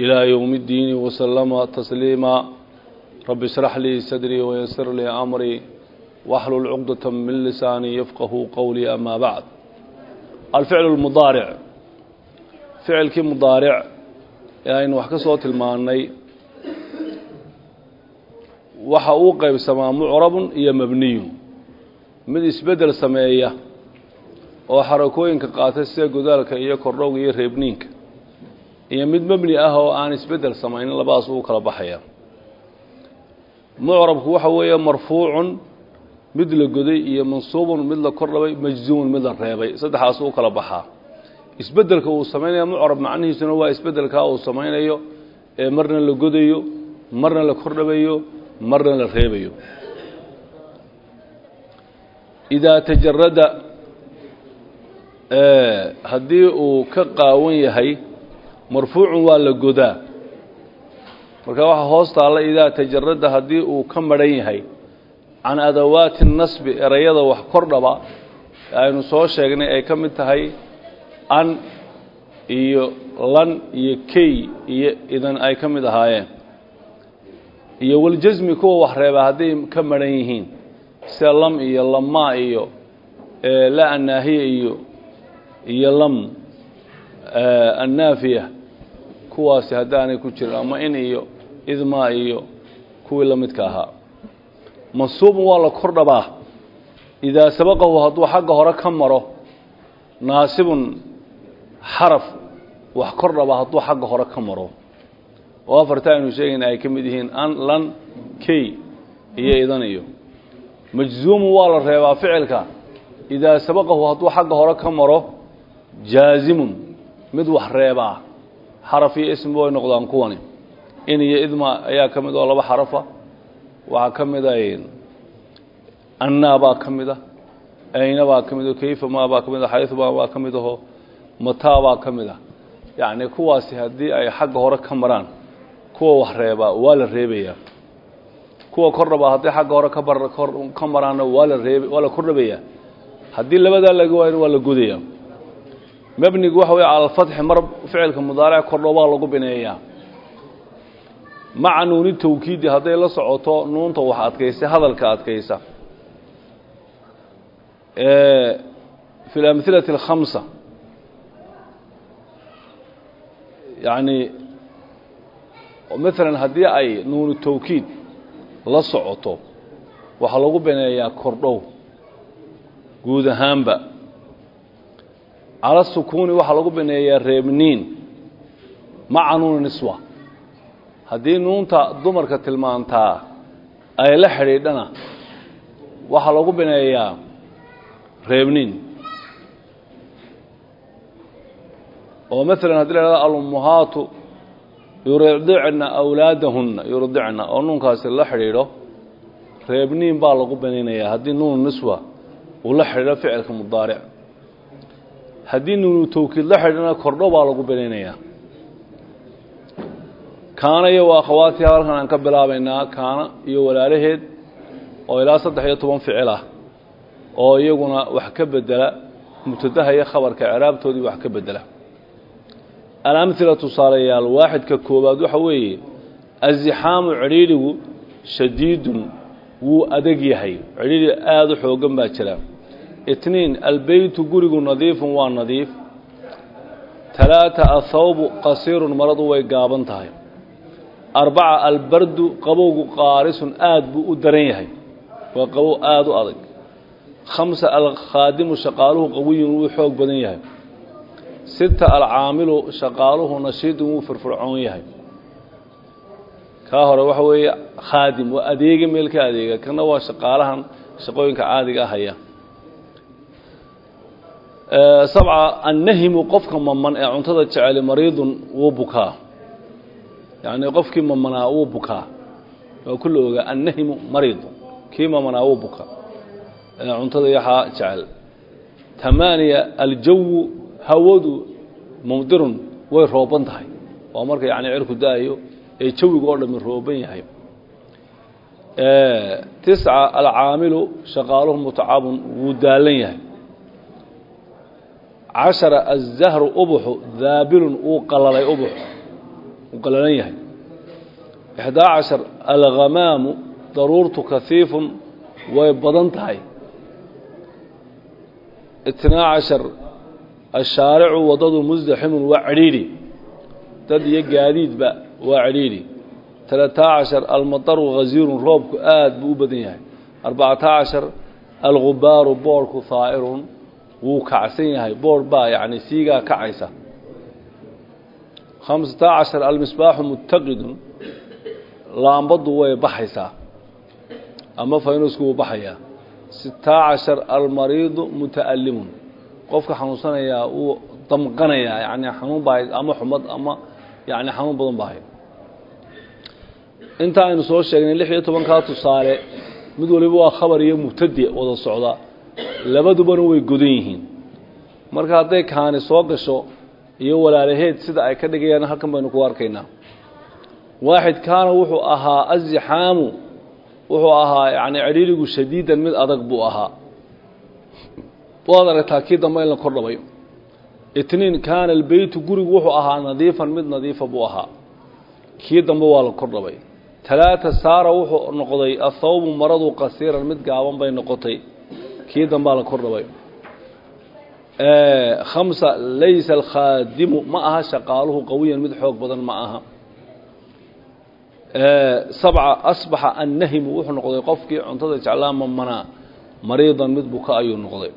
إلى يوم الدين وسلم تسليما رب اشرح لي صدري ويسر لي أمري واحلل عقدة من لساني يفقه قولي أما بعد الفعل المضارع فعل كي مضارع يعني وحكا صوت الماني waxa uu qaybsamaa mucrabun iyo mabniyun mid isbedel sameeya oo xarakooyinka qaata sida godaalka iyo kordhowga iyo reebniinka iyo mid mebni ah oo aan isbeddel samaynin labadaas uu kala baxaya. Mucrabku waxa weeye marfuucun mid la goday iyo mansuubun mid la kordhabay majzuumun mid la reebay. Saddexaas uu kala baxaa. Isbedelka uu samaynayo mucrab macnihiisuna waa isbedelkaa uu samaynayo ee marna la godayo marna la kordhabayo marna la reebayo. Idaa tajarada haddii uu ka qaawan yahay marfuucun waa la godaa. Marka waxaa hoos taalla idaa tajarada haddii uu ka madhan yahay can adawaati nasbi erayada wax kordhaba aynu soo sheegnay ay ka mid tahay an iyo lan iyo key iyo idan ay ka mid ahaayeen. Iyo waljasmi kuwa wax reeba hadday ka madhan yihiin sida lam iyo lamaa iyo la annaahiya iyo iyo lam annaafiya kuwaasi haddaanay ku jirin ama in iyo idmaa iyo kuwii la midka ahaa. Mansuubun waa la kor dhabaa idaa sabaqahu hadduu xagga hore ka maro naasibun xaraf wax kor dhaba hadduu xagga hore ka maro. Oo afarta aynu sheegayna ay ka mid yihiin an lan key iyo idan iyo. Majzuumun waa la reebaa ficilka. Idaa sabaqahu hadduu xagga hore ka maro jaazimun mid wax reebaa xaraf iyo ismi way noqdaan kuwani. In iyo idma ayaa ka mid oo laba xarafa waxaa ka mid a annaa baa ka mid a ayna baa ka mid o kayfa maa baa ka mid a xayumaa baa ka mid aho mataa baa ka mid a yacni kuwaasi haddii ay xagga hore ka maraan kuwa wax reebaa waa la reebayaa. Kuwa kordhabaa hadday xagga hore ka bar ka maraanna waa la reeb waa la kordhabayaa haddii labadaa laga waayna waa la godayaa mebnigu waxa wey cala alfatxi mar ficilka mudaaric kordho baa lagu bineeyaa. Maca nuuni tawkiidi hadday la socoto nuunta wax adkaysa hadalka adkaysa. Fi اlamhilati اlkhamsa yacni maalan haddii ay nuunu tawkiid la socoto waxaa lagu bineeyaa kordhow guud ahaanba cala sukuuni waxaa lagu bineeyaa reebniin maca nuuni niswa. Haddii nuunta dumarka tilmaantaa ay la xidhiidhana waxaa lagu bineeyaa reebniin oo maalan haddii la hahdo alummuhaatu yuridicna awlaadahunna yuridicna oo nuunkaasi la xidhiidho reebniin baa lagu binaynayaa haddii nuunu niswa uu la xidhiidho ficilka mudaaric haddii nuunu tawkiid la xidhiidhona kordho baa lagu binaynayaa kaana iyo waa akhawaatiha halkan aan ka bilaabaynaa kaana iyo walaalaheed oo ilaa saddex iyo toban ficil ah oo iyaguna wax ka bedela mubtadaha khabarka ciraabtoodii wax ka bedela alamhila tusaalayaal waaxidka koowaad waxa weeye azixaamu cidhiidhigu shadiidun wuu adeg yahay. Cidhiidhi aada u xoogan baa jira itniin albeytu gurigu nadiifun waa nadiif talaata athawbu qasiirun maradu way gaaban tahay arbaca albardu qabowgu qaarisun aada buu u daran yahay waa qabow aada u adag khamsa alkhaadimu shaqaaluhu qawiyun wuu xoog badan yahay sita alcaamilu shaqaaluhu nashiidun wuu firfircoon yahay kaa hore waxa weeye khaadim waa adeega meel adeega kana waa shaqaalahan shaqooyinka caadiga ahaya sabca annahimu qofka maman ee cuntada jeceli mariidun wuu bukaa. Yacni qofkii mamanaa wuu bukaa. Waa ku ogaa annahimu mariid kii mamanaa wuu bukaa. Cuntada yaxaa jecel. Tamaaniya aljawu hawadu mumdirun way rooban tahay. Waa marka yani cirku da'ayo ee jawiga oo dhami rooban yahay. Tisca alcaamilu shaqaaluhu mutacabun wuu daalan yahay cashara azahru ubuxu daabilun wuu qalalay ubux wuu qalalan yahay. Ixdaa cashar alghamaamu daruurtu kahiifun way badan tahay. Itnaa cashar ashaaricu waddadu musdaximun waa cidhiidhi. Dad iyo gaadiidba waa cidhiidhi. Talataa cashar almataru haziirun roobku aad buu u badan yahay. Arbacataa cashar algubaaru boorhku haa'irun wuu kacsan yahay boorh baa yacni siigaa kacaysa. Khamsataa cashar almisbaaxu muttaqidun laambaddu way baxaysaa ama faynusku wuu baxayaa. Sitaa cashar almariidu muta'allimun qofka xanuunsanayaa wuu damqanayaa yani xanuun baa ama xumad ama yani xanuun badan baa inta aynu soo sheegnay lix iyo tusaale mid waliba waa khabar iyo mubtadi wada socda labadubana way godan yihiin. Marka hadday kaani soo gasho iyo walaalaheed sida ay ka dhigayaan halkan baynu ku arkaynaa. Waaxid kaana wuxuu ahaa azixaamu wuxuu ahaa yani cidhiirigu shadiidan mid adag buu ahaa. Waad aragtaa kii dambe in la kor dhabay itniin kaana albeytu gurigu wuxuu ahaa nadiifan mid nadiifa buu ahaa. Kii dambe waa la kor dhabay. Talaata saara wuxuu noqday athawbu maradu qasiiran mid gaaban bay noqotay kii dambaa la kor dhabay khamsa laysa alkhaadimu ma aha shaqaaluhu qawiyan mid xoog badan ma aha. Sabca asbaxa annahimu wuxuu noqday qofkii cuntada jeclaa mamanaa mariidan mid buka ayuu noqday.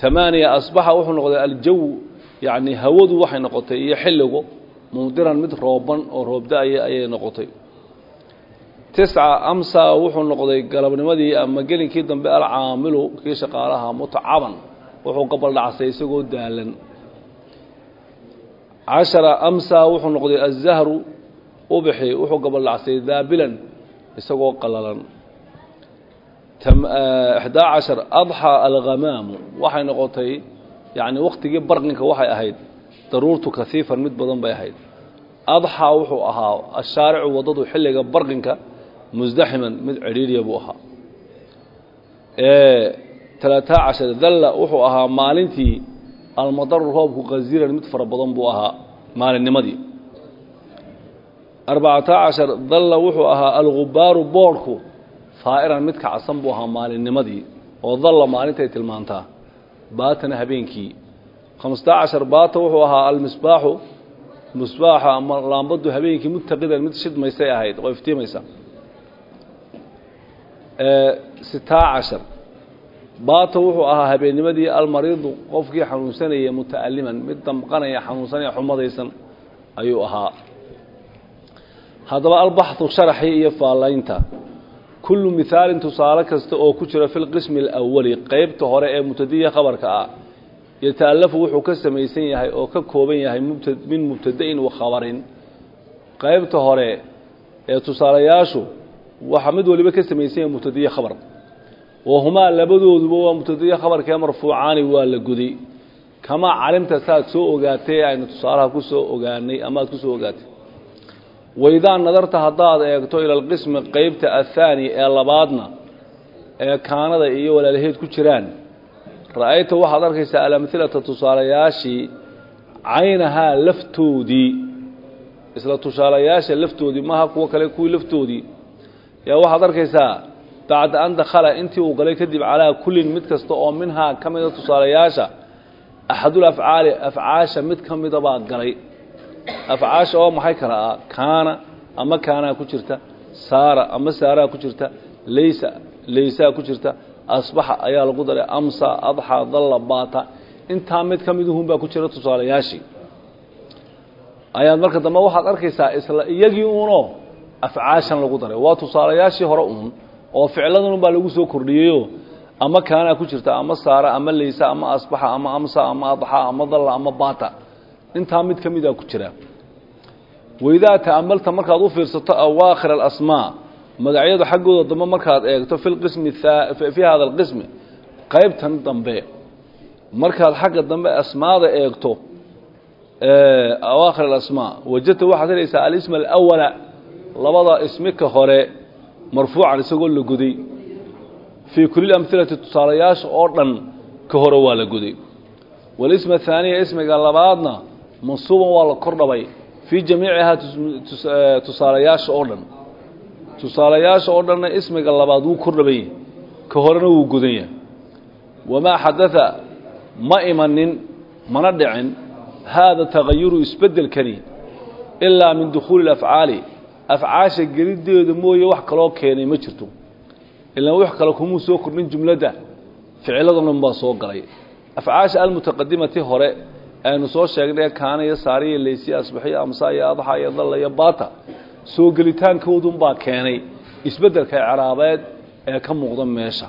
Tamaaniya asbaxa wuxuu noqday aljaw yacni hawadu waxay noqotay iyo xilligu mumdiran mid rooban oo roobda-aya ayay noqotay tisca amsa wuxuu noqday galabnimadii ama gelinkii dambe alcaamilu kii shaqaalaha mutacaban wuxuu gabaldhacsay isagoo daalan cashara amsa wuxuu noqday azahru ubixi wuxuu gabaldhacsay daabilan isagoo qalalan ixdaa cashar adxaa alghamaamu waxay noqotay yani waktigii barqinka waxay ahayd daruurtu kahiifan mid badan bay ahayd adxaa wuxuu ahaa ashaaricu waddadu xilliga barqinka musdaximan mid cidhiiriya buu ahaa. Talaataa cashar dalla wuxuu ahaa maalintii almadaru roobku kaziiran mid fara badan buu ahaa maalinnimadii. Arbacataa cashar dalla wuxuu ahaa algubaaru boorhku faa'iran mid kacsan buu ahaa maalinnimadii oo dalla maalintay tilmaantaa. Baatana habeenkii. Khamsataa cashar baata wuxuu ahaa almisbaaxu misbaaxa ama laambadu habeenkii mutaqidan mid shidmaysay ahayd oo iftiimaysa sitaa cashar. Wuxuu ahaa habeennimadii almariidu qofkii xanuunsanaya muta'aliman mid damqanaya xanuunsanaya xumadaysan ayuu ahaa. Haddaba albaxu sharaxi iyo faalaynta kullu mihaalin tusaale kasta oo ku jira fi lqismi alawali qeybta hore ee mubtadiya khabarka ah yata'alafu wuxuu ka samaysan yahay oo ka kooban yahay min mubtadain wa khabarin. Qeybta hore ee tusaalayaashu waxaa mid waliba ka samaysan yahay mubtadiye khabar wahumaa labadooduba waa mubtadiye khabarkee marfuucaani waa la guday kamaa calimta saaad soo ogaatay aynu tusaalaha ku soo ogaanay ama aad ku soo ogaatay waidaa nadarta haddaad eegto ila alqismi qeybta athaani ee labaadna ee kaanada iyo walaalaheed ku jiraan. Ra'ayta waxaad arkaysaa alamhilata tusaalayaashii caynahaa laftoodii. Isla tusaalayaasha laftoodii maaha kuwo kale kuwii laftoodii yaa waxaad arkaysaa bacda an dakhala intii uu galay kadib calaa kullin mid kasta oo minhaa ka mida tusaalayaasha axadul afcaali afcaasha mid ka mida baa galay. Afcaasha oo maxay kala ah? Kaana ama kaanaa ku jirta. Saara ama saaraa ku jirta. Laysa laysaa ku jirta. Asbaxa ayaa lagu daray. Amsa adxa dalla baata. Intaa mid ka miduhun baa ku jira tusaalayaashii. Ayaad marka dambe waxaad arkaysaa isla iyagii uunoo afcaashan lagu daray. Waa tusaalayaashii hore uun oo ficladan baa lagu soo kordhiyeyo ama kaanaa ku jirta ama saara ama laysa ama asbaxa ama amsa ama adxa ama dalla ama baata. Intaa mid ka mida ku jira. Waidaa ta'amalta markaad u fiirsato awaakhir alasmaa magacyada xaggooda dambe markaad eegto fi lqismi fii hada alqismi qaybtan dambe. Markaad xagga dambe asmaada eegto awaakhir alasmaa wajadta waxaad helaysaa alisma alawala labada ismi ka hore marfuucan isagoo la goday fii kulli amhilati tusaalayaasha oo dhan ka hore waa la goday walisma athaaniya ismiga labaadna mansuuban waa la kor dhabay. Fii jamiicihaa tusaalayaasha oo dhan. Tusaalayaasha oo dhanna ismiga labaad wuu kor dhaban yahay ka horena wuu godan yahay wamaa xadaa ma imanin mana dhicin. Haada tagayuru isbeddelkani ilaa min dukhuuli afcaali afcaasha geliddeeda mooye wax kaloo keenay ma jirto. Ilaan wax kale kumuu soo kordhin jumladda ficiladan dhan baa soo galay. Afcaasha almutaqadimati hore aynu soo sheegnay kaana iyo saariya leysiya asbaxiya amsa iyo adxa iyo dalla iyo baata soo gelitaankoodunbaa keenay. Isbeddelka icraabeed ee ka muuqda meesha.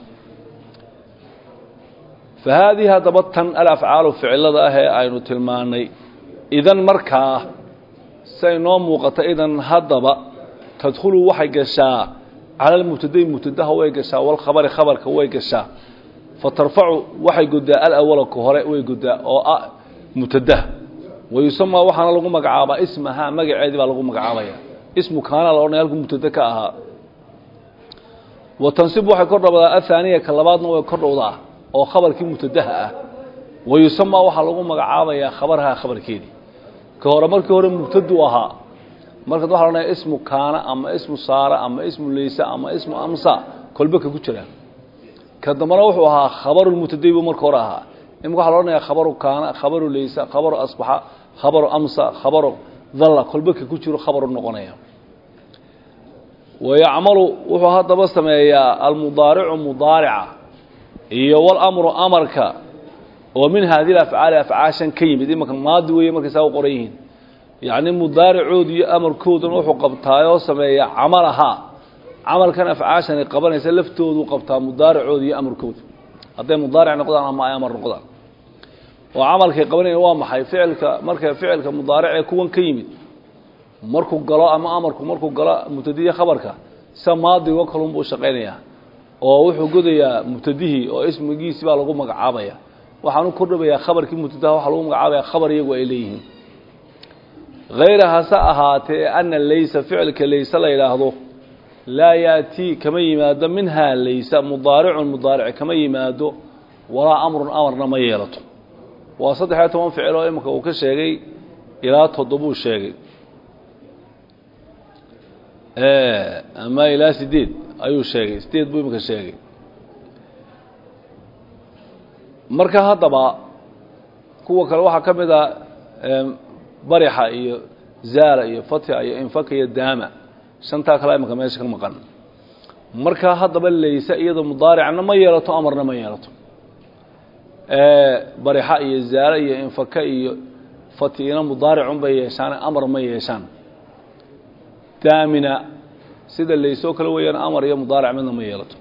Fa haadihi haddaba tan alafcaalu ficilada ah ee aynu tilmaannay. Idan markaa say noo muuqata idan haddaba tadkhulu waxay gashaa cala lmubtadai mubtadaha way gashaa walkhabari khabarka way gashaa. Fa tarfacu waxay godaa alawala ka hore way godaa oo ah mubtadaha. Wayusamaa waxaana lagu magacaabaa ismahaa magaceedii baa lagu magacaabaya. Ismu kaana la odhanaya halku mubtada ka ahaa. Wa tansib waxay kor dhawdaa athaaniya ka labaadna way kor dhowdaa oo khabarkii mubtadaha ah. Wayusamaa waxaa lagu magacaabayaa khabarhaa khabarkeedii ka hore markii hore mubtadu ahaa markaad waxa odhanaya ismu kaana ama ismu saara ama ismu leysa ama ismu amsa kolba ka ku jira. Ka wuxuu ahaa khabarulmubtadai buu marka hore ahaa. Imika waxa la odhanaya khabaru kaana khabaru leysa khabaru asbaxa khabaru amsa khabaru dalla kolba ka ku jiro khabaru noqonaya. Wayacmalu wuxuu haddaba sameeyaa almudaaricu mudaarica iyo walamru amarka oo min haadihi afcaali afcaashan ka yimid imanka maadi weeye markay saa u qoran yihiin. Iyo amarkooduna wuxuu qabtaayoo sameeyaa camalahaa camalkan afcaashani qabanaysa laftoodu qabtaa mudaaricooda iyo amarkoodu hadday mudaaric noqdaan ama amar noqdaan. Oo camalkay qabanayaan waa maxay? Ficilka marka ficilka mudaaricee kuwan ka yimid markuu galo ama amarku markuu galo mubtadiya khabarka sida maadigo kalunbuu shaqaynayaa. Oo wuxuu godayaa mubtadihii oo ismigiisi baa lagu magacaabaya waxaanu kordhabayaa khabarkii mubtadaha waxaa lagu magacaabaya khabar iyagu ay leeyihiin. Hayra hase ahaatee ana laysa ficilka layse la yidhaahdo. Laa yaatii kama yimaado minhaa laysa mudaaricun mudaaric kama yimaado walaa amrun amarna ma yeelato. Waa saddex-iyo toban ficil oo imika uu ka sheegay ilaa toddobuu sheegay. Ama ilaa sideed ayuu sheegay sideed buu imika sheegay marka haddaba kuwa kale waxaa ka mid a barixa iyo zaala iyo fatya iyo infaka iyo daama. Shantaa kale imika meesha ka maqan. Markaa haddaba laysa iyadoo mudaaricna ma yeelato amarna ma yeelato. Barixa iyo zaala iyo infaka iyo fatyina mudaaricun bay yeeshaan amar ma yeeshaan. Daamina sida laysoo kale weeyaan amar iyo mudaaric midna ma yeelato.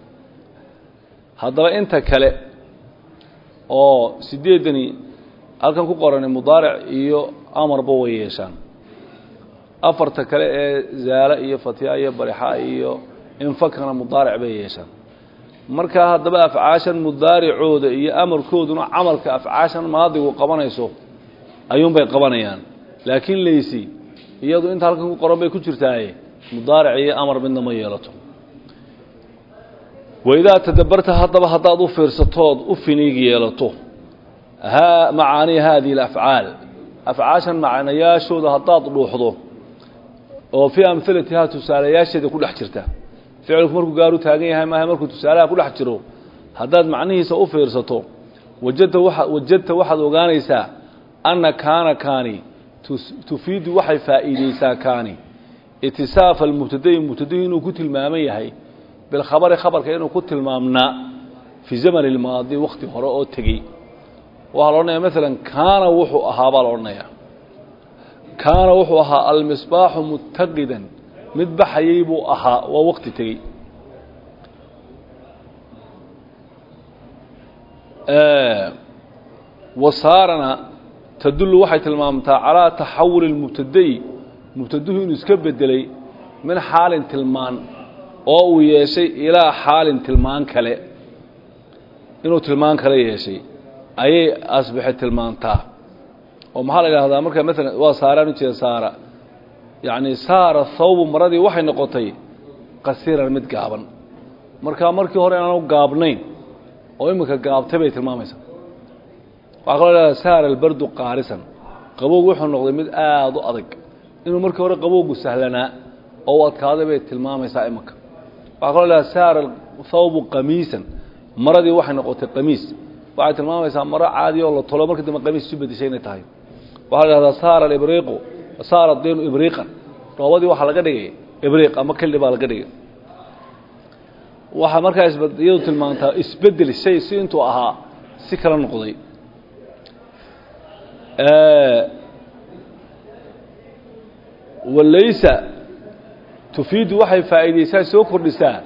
Haddaba inta kale oo sideedani halkan ku qorani mudaaric iyo amarba way yeeshaan. Afarta kale ee zaala iyo fatya iyo barixa iyo infakana mudaaric bay yeeshaan. Markaa haddaba afcaashan mudaaricooda iyo amarkooduna camalka afcaashan maadigu qabanayso ayuunbay qabanayaan. Laakiin laysi iyadu inta halkan ku qoran bay ku jirtaaye mudaaric iyo amar midna ma yeelato waidaa tadabarta haddaba haddaad u fiirsatood u finiig yeelato. Haa macaanii haadihi alafcaal. Afcaashan macnayaashooda haddaad dhuuxdo oo fii amhalatihaa tusaalayaasheeda ku dhex jirta. Ficilku markuu gaaru taagan yahay maaha markuu tusaalaha ku dhex jiro. Haddaad macnihiisa u fiirsato wajadta waa wajadta waxaad ogaanaysaa anna kaana kaani tufiidu waxay faa'iideysaa kaani. Itisaafa almubtadayi mubtadahi inuu ku tilmaaman yahay bilkhabari khabarka inuu ku tilmaamnaa fii zamani lmaadi wakti hore oo tegey waxaa la odhanaya maalan kaana wuxuu ahaa baa la odhanayaa kaana wuxuu ahaa almisbaaxu muttaqidan mid baxayay buu ahaa waa wakti tegey wasaarana tadullu waxay tilmaamtaa calaa taxawuli اlmubtada'i mubtaduhu inuu iska bedelay min xaalin tilmaan oo uu yeeshay ilaa xaalin tilmaan kale. Inuu tilmaan kale yeeshay ayay asbaxe tilmaantaa. Oo maxaa la idhahdaa marka maalan waa saaraan ujeeda saara. Yacni saara thawbu maradii waxay noqotay qasiiran mid gaaban. Markaa markii hore inaanu gaabnayn oo iminka gaabtay bay tilmaamaysaa. Waxaa kaloo idhahdaa saara albardu qaarisan. Qabowgu wuxuu noqday mid aada u adag. Inuu markii hore qabowgu sahlanaa oo u adkaaday bay tilmaamaysaa iminka waxaa kaloo saara thawbu qamiisan. Maradii waxay noqotay qamiis. Waxay tilmaamaysaa maro caadi oo la tolo markii dambe qamiis isu bedeshay inay tahay. Waxaa la idhahdaa saara alibriiqu saara diinu ibriiqan. Dhoobadii waxaa laga dhigay ibriiq ama kildhi baa laga dhigay. Waxaa markaa iyadu tilmaantaa isbeddel shay si intuu ahaa si kala noqday. Walaysa tufiidu waxay faa'iidaysaa soo kordhisaa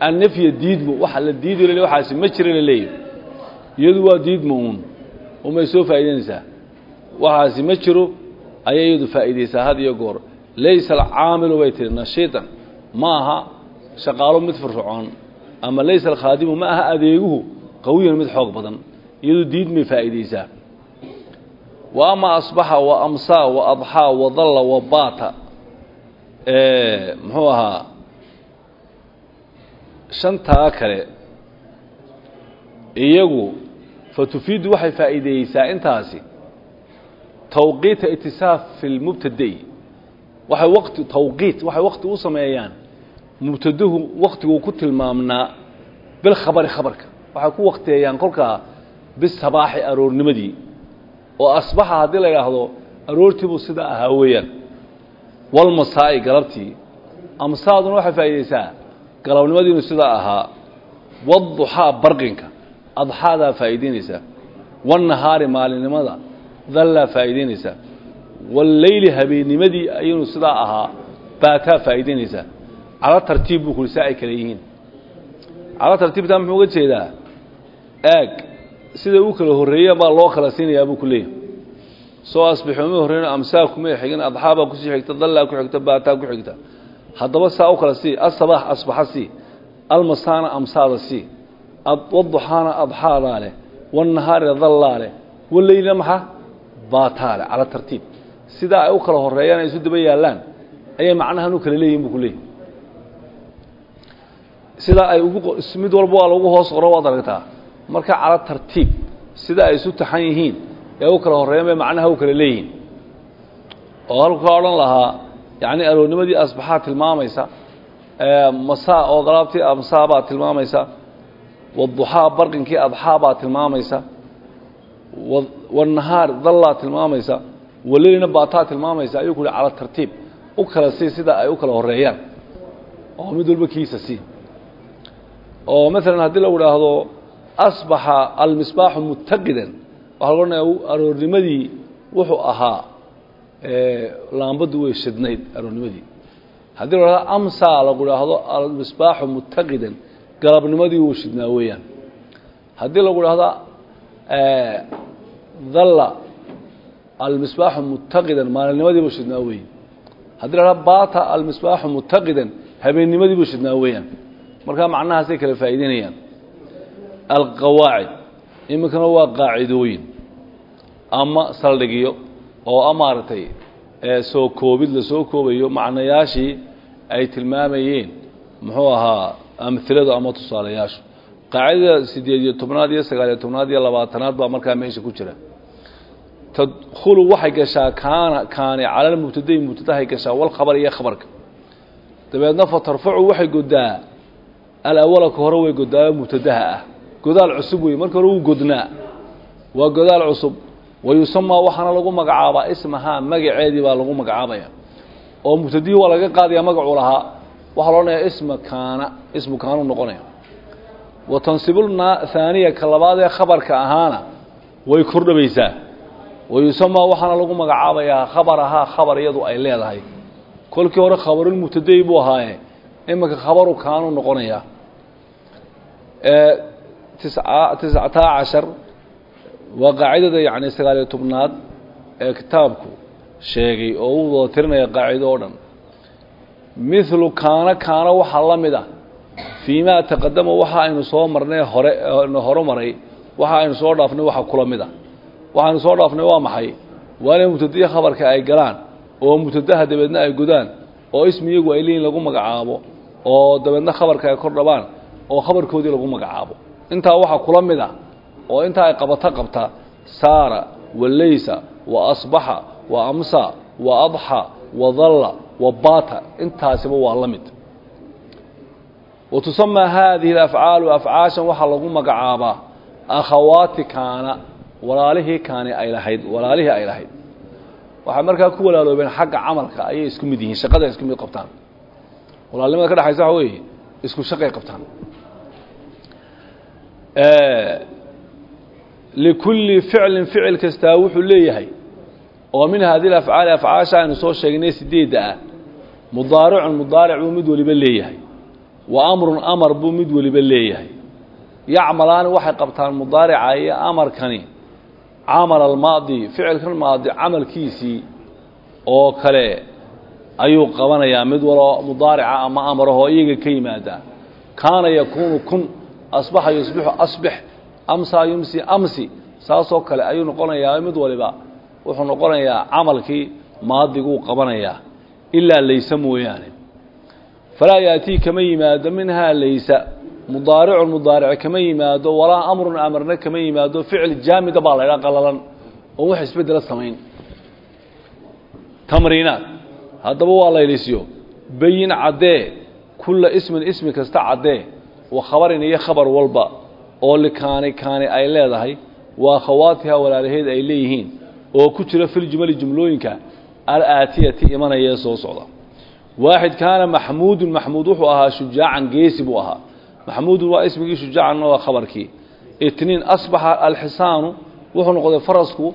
annafya diidmo waxa la diido l waxaasi ma jira la leeyahy iyadu waa diidmo uun umay soo faa'idaynaysaa waxaasi ma jiro ayay iyadu faa'iidaysaa had iyo goor. Laysa alcaamilu bay tihi nashiitan ma aha shaqaalo mid firfircoon ama laysa alkhaadimu ma aha adeeguhu qawiyan mid xoog badan. Iyadu diidmay faa'iidaysaa ama asbaxa wa amsaa wa adxaa muxuu ahaa shantaa kale. Iyagu fa tufiidu waxay faa'iideeyeysaa intaasi. Tawqiita itisaaf fi lmubtadai waxay waqti tawqiit waxay waqti u sameeyaan. Mubtadahu waktiguu ku tilmaamnaa bilkhabari khabarka. Waxay ku wakteeyaan kolkaa bisabaaxi aroornimadii. Oo asbaxa haddii la idhaahdo aroortiibuu sidaa ahaa weeyaan walmasaa'i galabtii amsaaduna waxay faa'iidaysaa galabnimadiinu sidaa ahaa waduxaa barqinka adxaadaa faa'iidaynaysaa wannahaari maalinimada dallaa faa'iidaynaysaa walleyli habeennimadii ayaynu sidaa ahaa baataa faa'iidaynaysaa cala tartiib buu ku saa ay kale yihiin cala tartiibtaa muxuu uga jeedaa aag siday u kala horreeyeen baa loo kala siinayaa buu ku leeyahay soo asbixu ma horreyno amsaak kuma xigin adxaabaa ku sii xigta dallaa ku xigta baataa ku xigta. Haddaba saa u kala sii asabax asbaxa sii almasaana amsaada sii waduxaana adxaadaa leh wannahaarina dallaa leh waleylina maxa baataa leh cala tartiib. Sidaa ay u kala horreeyaan ay isu daba yaallaan ayay macnahan u kala leeyihiin buu ku leeyahy sidaa ay ugu mid walba waa lagu hoos qoro waad aragtaa. Marka cala tartiib sida ay isu taxan yihiin ee u kala horreeyaan bay macnaha u kala leeyihiin. Oo halkaa odhan lahaa yacni aroornimadii asbaxaa tilmaamaysa masaa oo qalaabtii amsaa baa tilmaamaysa waduxaa barqinkii adxaa baa tilmaamaysa wanahaar dallaa tilmaamaysa waleylina baataa tilmaamaysa ayuu ku hi cala tartiib u kala sii sida ay u kala horreeyaan. Oo mid walba kiisa sii. Oo maalan haddii lagu idhaahdo asbaxa almisbaaxu muttaqidan waxaa lagu odhanaya aroornimadii wuxuu ahaa laambaddu way shidnayd aroornimadii. Haddii la dhahdo amsaa lagu idhaahdo almisbaaxu muttaqidan galabnimadii wuu shidnaa weeyaan. Haddii lagu idhaahdo dalla almisbaaxu muttaqidan maalinnimadii buu shidnaa weeye haddii la dhahdo baata almisbaaxu muttaqidan habeennimadii buu shidnaa weeyaan. Markaa macnahaasay kala faa'iideynayaan. Alqawaacid iminkana waa qaacidooyin ama saldhigyo oo maaragtay soo koobid la soo koobayo macnayaashii ay tilmaamayeen muxuu ahaa amhiladu ama tusaalayaashu. Qaacidada sideed iyo tobnaad iyo sagaaliyo tobnaad iyo labaatanaad baa markaa meesha ku jira. Tadkhulu waxay gashaa kaana kaani cala mubtadayi mubtadahay gashaa walkhabar iyo khabarka. Dabeedna fa tarfacu waxay godaa alawala ka hore way godaayo mubtadaha ah. Godaal cusub wey marka hore wuu godnaa. Waa godaal cusub wa yusamaa waxaana lagu magacaabaa ismahaa magaceedii baa lagu magacaabaya oo mubtadihii waa laga qaadaya magacuu lahaa. waxaa loodhanayaa isma kaana ismu kaanuu noqonaya. wa tansibulna haaniya ka labaad ee khabarka ahaana way kordhabaysaa. wa yusamaa waxaana lagu magacaabayaa khabarahaa khabar iyadu ay leedahay. kolkii hore khabarulmubtadayi buu ahaaye. iminka khabaru kaanuu noqonayaa tiscataa cashar waa qaacidada yacni sagaaliyo tobnaad ee kitaabku sheegay oo u wada tirinaya qaacido oo dhan. Mithlu kaana kaana waxaa la mid ah. Fii maa taqadama waxa aynu soo marnay hore horo maray waxa aynu soo dhaafnay waxa kula mid ah. Waxaynu soo dhaafnay waa maxay? Waa inay mubtadiya khabarka ay galaan oo mubtadaha dabeedna ay gudaan oo ismi iyagu ay leeyihiin lagu magacaabo oo dabeedna khabarka ay kor dhabaan oo khabarkoodii lagu magacaabo. Intaa waxaa kula mid ah oo intaa ay qabato qabta saara wa laysa wa asbaxa wa amsa wa adxa wa dalla wa baata intaasiba waa la mid. Wa tusamaa haadihi alafcaalu afcaashan waxaa lagu magacaabaa akhawaati kaana walaalihii kaani ay lahayd walaalihii ay lahayd. Waxay markaa ku walaaloobeen xagga camalka ayay isku mid yihiin shaqada isku mid qabtaan. Walaalnimada ka dhexaysa waxa weeye isku shaqay qabtaan likulli ficlin ficil kastaa wuxuu leeyahay oo min haadi afcaali afcaasha aynu soo sheegnay sideedda ah mudaaricun mudaaric buu mid weliba leeyahay wa amrun amar buu mid weliba leeyahay. Yacmalaani waxay qabtaan mudaarica iyo amarkani camal almaadi ficilkan maadi camalkiisii oo kale ayuu qabanayaa mid waloo mudaarica ama amarahoo iyaga ka yimaada. Kaana yakuunu kun asbaxa yusbixu asbix amsa yumsi amsi saasoo kale ayuu noqonayaa mid waliba wuxuu noqonayaa camalkii maadiguu qabanayaa ilaa laysa mooyaane. Falaa yaatii kama yimaado minhaa laysa mudaaricun mudaaric kama yimaado walaa amrun amarna kama yimaado ficil jaamida baa la ydhaha qalalan oon wax isbeddela samayn. Tamriinaad haddaba waa laylisyo bayin caddee kulla ismin ismi kasta caddee wa khabarin iyo khabar walba oo likaani kaani ay leedahay waa khawaatiha walaalaheed ay leeyihiin oo ku jira filjumali jumlooyinka alaatiyati imanayee soo socda. Waaxid kaana maxmuudun maxmuud wuxuu ahaa shujaacan geesi buu ahaa. Maxmuudun waa ismigii shujaacanna waa khabarkii. Itniin asbaxa alxisaanu wuxuu noqday farasku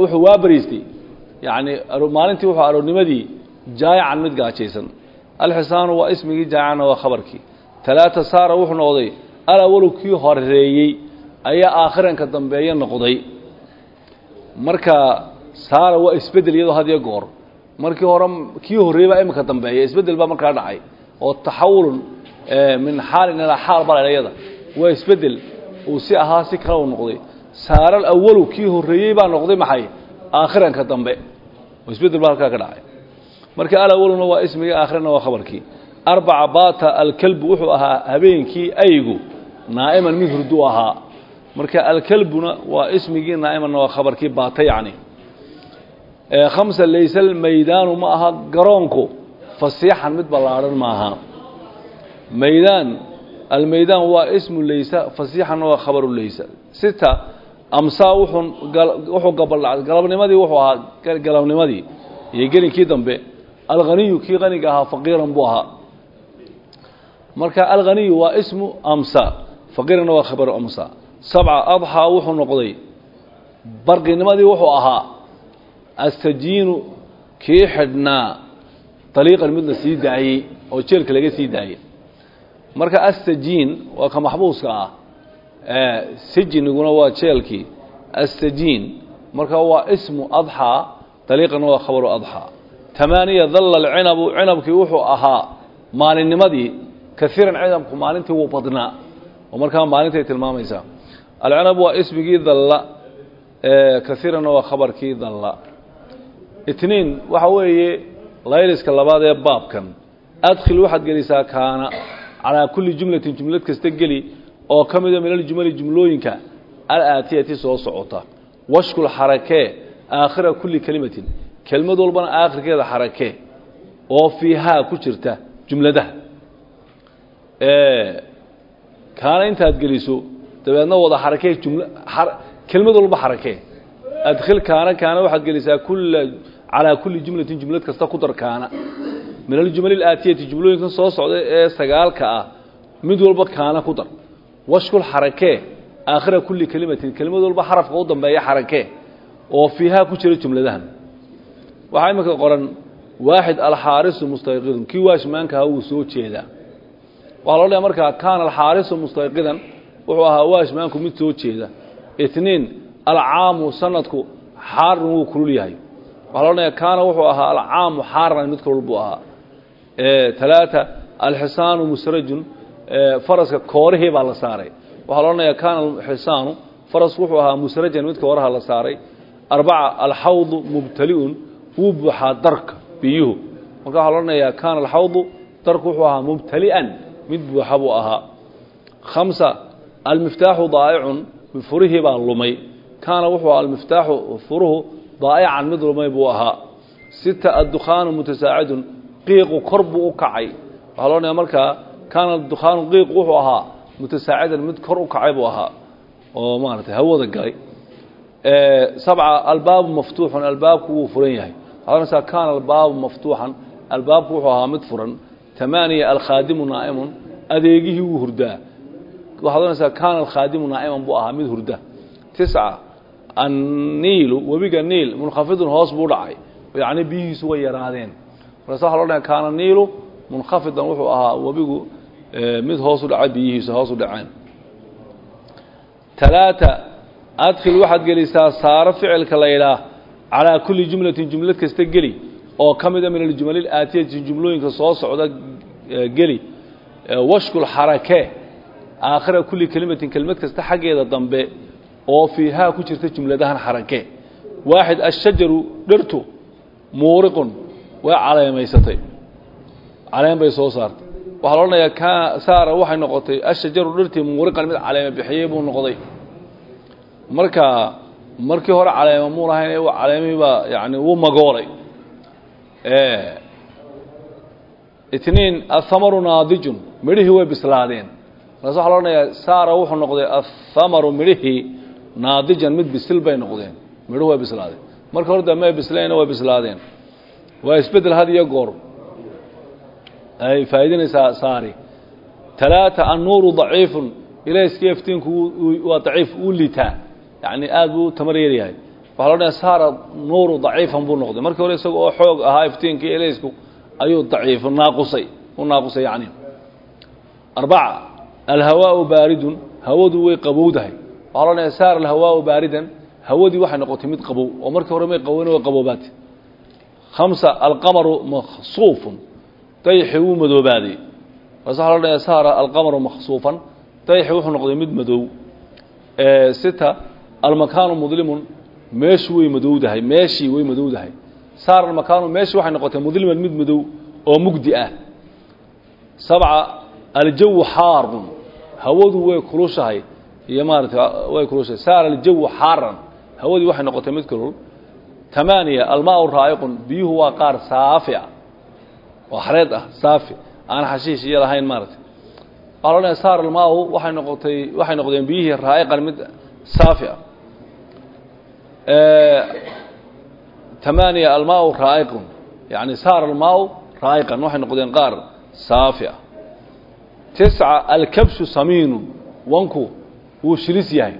wuxuu waa bariistay. Yacni maalintii wuxuu aroornimadii jaayacan mid gaajaysan. Alxisaanu waa ismigii jaayacanna waa khabarkii. Talaata saara wuxuu noqday alawalu kii ayaa aakhiranka dambeeye noqday. Marka saara waa isbeddel iyadoo had iyo goor. Markii hore kii horreeyey baa iminka dambeeya isbeddel baa markaa dhacay. Oo taxawulun min xaalin ilaa xaal baa la iyada. Waa isbeddel uu si ahaa si kale uu noqday. Saara alawalu kii horreeyey baa noqday maxay? Aakhiranka dambe. Oo isbeddel baa halkaa ka dhacay. Marka alawaluna waa ismigii aakhirana waa khabarkii. Arbaca baata alkelbu wuxuu ahaa habeenkii aygu naa'iman mid hurdu ahaa. Marka alkelbuna waa ismigii naa'imanna waa khabarkii baata yacni. Khamsa layse almaydaanu ma aha garoonku. Fasiixan mid ballaadhan maaha maydaan almaydaan waa ismu laysa fasiixanna waa khabaru laysa. Sita amsaa wuxuu wuxuu gabaldhacay galabnimadii wuxuu ahaa galabnimadii. Iyo gelinkii dambe alghaniyu kii qaniga ahaa faqiiran buu ahaa. Marka alghaniyu waa ismu amsa faqiirna waa khabaru amsa sabca adxaa wuxuu noqday. Barqinimadii wuxuu ahaa. Astajiinu kii xidhnaa daliiqan mid la sii daayey oo jeelka laga sii daayey. Marka astajiin waa ka maxbuuska ah. Sijiniguna waa jeelkii. Astajiin marka waa ismu adxaa daliiqana waa khabaru adxaa tamaaniya dalla alcinabu cinabkii wuxuu ahaa maalinnimadii. Kaiiran cinabku maalintii wuu badnaa oo markaa maalintay tilmaamaysaa. Alcinab waa ismigii dalla kaiiranna waa khabarkii dalla. Itniin waxa weeye layliska labaad ee baabkan adkhil waxaad gelisaa kaana calaa kulli jumlatin jumlad kasta geli oo ka mida min aljumali jumlooyinka alaatiyati soo socota. Washkul xarakee aakhira kulli kelimatin kelmad walbana aakhirkeeda xarakee oo fiihaa ku jirta jumladaha kaana intaad geliso dabeedna wada xarakee juml kelmad walba xarakee. Adkhil kaana kaana waxaad gelisaa kulla calaa kulli jumlatin jumlad kasta ku dar kaana. Min aljumali alaatiyati jumlooyinkan soo socda ee sagaalka ah mid walba kaana ku dar. Washkul xarakee aakhira kulli kelimatin kelimad walba xarafka u dambeeya xarakee oo fiihaa ku jira jumladahan. Waxaa iminka qoran waaxid alxaarisu mustayqidun kii waashmaankaha wuu soo jeedaa waxaa loo dhaya markaa kaana alxaarisu mustayqidan wuxuu ahaa waashmaanku mid soo jeeda. Itniin alcaamu sanadku xaarun wuu kulul yahay. Waxaa la odhanaya kaana wuxuu ahaa alcaamu xaaran mid kalol buu ahaa. Talaata alxisaanu musrajun faraska koorihii baa la saaray. Waxaa la odhanaya kaana alxisaanu farasku wuxuu ahaa musrajan midka waraha la saaray. Arbaca alxawdu mubtali'un wuu buuxaa darka biyuhu. Marka waxaa la odhanayaa kaana alxawdu darku wuxuu ahaa mubtali'an mid buuxa buu ahaa. Khamsa almiftaaxu daa'icun furihii baa lumay. Kaana wuxuu ahaa almiftaaxu furuhu daa'ican mid lumay buu ahaa. Sita addukhaanu mutasaacidun qiiqu kor u kacay. Waxaa loo dhaya markaa qiiqu wuxuu ahaa mutasaacidan mid kor u kacay buu ahaa. Oo maaragtay hawada galay. Sabca albaabu maftuuxun albaabku furan yahay. Waxaa odhanaysaa kaana albaabu maftuuxan albaabku wuxuu ahaa mid furan tamaaniya alkhaadimu naa'imun adeegihii wuu hurdaa. Waxaad odhanaysaa kaana alkhaadimu naa'iman buu ahaa mid hurda. Tisca anniilu webiga niil munkhafidun hoos buu dhacay. Yacni biyihiisu way yaraadeen. Markaas waxa lo dhahaya kaana niilu munkhafidan wuxuu ahaa webigu mid hoos u dhacay biyihiisu hoos u dhaceen. Talaata adkhil waxaad gelisaa saaro ficilka la yidhaah calaa kulli jumlatin jumlad kasta geli oo ka mida min aljumal aatiyati jumlooyinka soo socda geli washkul xarake aakhira kulli kelimatin kelimad kasta xaggeeda dambe oo fiihaa ku jirta jumladahan xarake waaxid ashajaru dhertu muuriqun way caleemaysatay. Caleen bay soo saartay. Waxaa la odhanayaa ka saara waxay noqotay ashajaru dhertii muuriqan mid caleema bixiyey buu noqday. Marka markii hore caleema muu lahayn caleemihii baa yani wuu magoolay itniin athamaru naadijun midhihii way bislaadeen. Markaas waxa lo odhanayaa saara wuxuu noqday athamaru midhihii naadijan mid bisil bay noqdeen. Midhuhu way bislaadeen. Marka hore dambe ay bislayna way bislaadeen. Waa isbeddel had iyo goor. Ay faa'iidinaysaa saari. Talaata annuuru daciifun. Ilayska iftiinku waa daciif uu liitaa. Yacni aad buu tamar yar yahay waxaa lo odhanaya saara nuuru daciifan buu noqday. Markii hore isaga oo xoog ahaa iftiinkii ilaysku ayuu daciifu naaqusay u naaqusay yacni. Arbaca alhawaau baaridun hawadu way qabowdahay. Waxaa saara alhawaau baaridan hawadii waxay noqotay mid qabow oo markii hore may qaboyn way qaboobaatay. Khamsa alqamaru makhsuufun dayxi wuu madoobaaday. Odhanaya saara alqamaru makhsuufan dayxi wuxuu noqday mid madow. Sita almakaanu mudlimun meeshu way madowdahay meeshii way madowdahay saara almakaanu meeshii waxay noqotay mudliman mid madow oo mugdi ah. Sabca aljawu xaarun. Hawadu way kulushahay iyo maarata way kulushahay. Saara aljawu xaaran. Hawadii waxay noqotay mid kulul. Tamaaniya almaau raa'iqun biyuhu waa qaar saafi ah oo xareed ah saafi. Aan xashiish iyo lahayn maaragtay. Waxaa lo odhanaya saar almaau waxay noqotay waxay noqdeen biyihii raa'iqan mid saafi ah tamaaniya almaau raa'iqun. Yani saar almaau raa'iqan. Waxay noqdeen qaar. Saafi ah tisca alkabshu samiinun. Wanku wuu shilis yahay.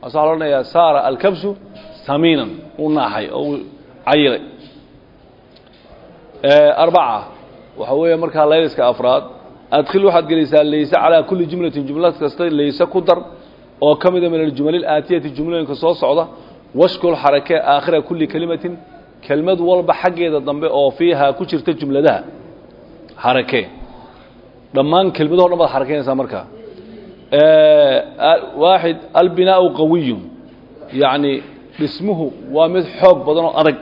Waas waxa lo odhanayaa saara alkabshu samiinan. Uu naaxay oo uu cayilay. Arbaca waxa weeye markaa layliska afraad adkhil waxaad gelaysaa layse calaa kulli jumlatin jumlad kasta layse ku dar oo ka mida min aljumal aatiyati jumlooyinka soo socda washkul xarake aakhira kulli kelimatin kelmad walba xaggeeda dambe oo fiihaa ku jirta jumladaha. Xarake dhammaan kelmadahoo dhan baad xarakeynaysaa markaa waaxid albinaau qawiyun. Yacni dhismuhu waa mid xoog badan oo adag.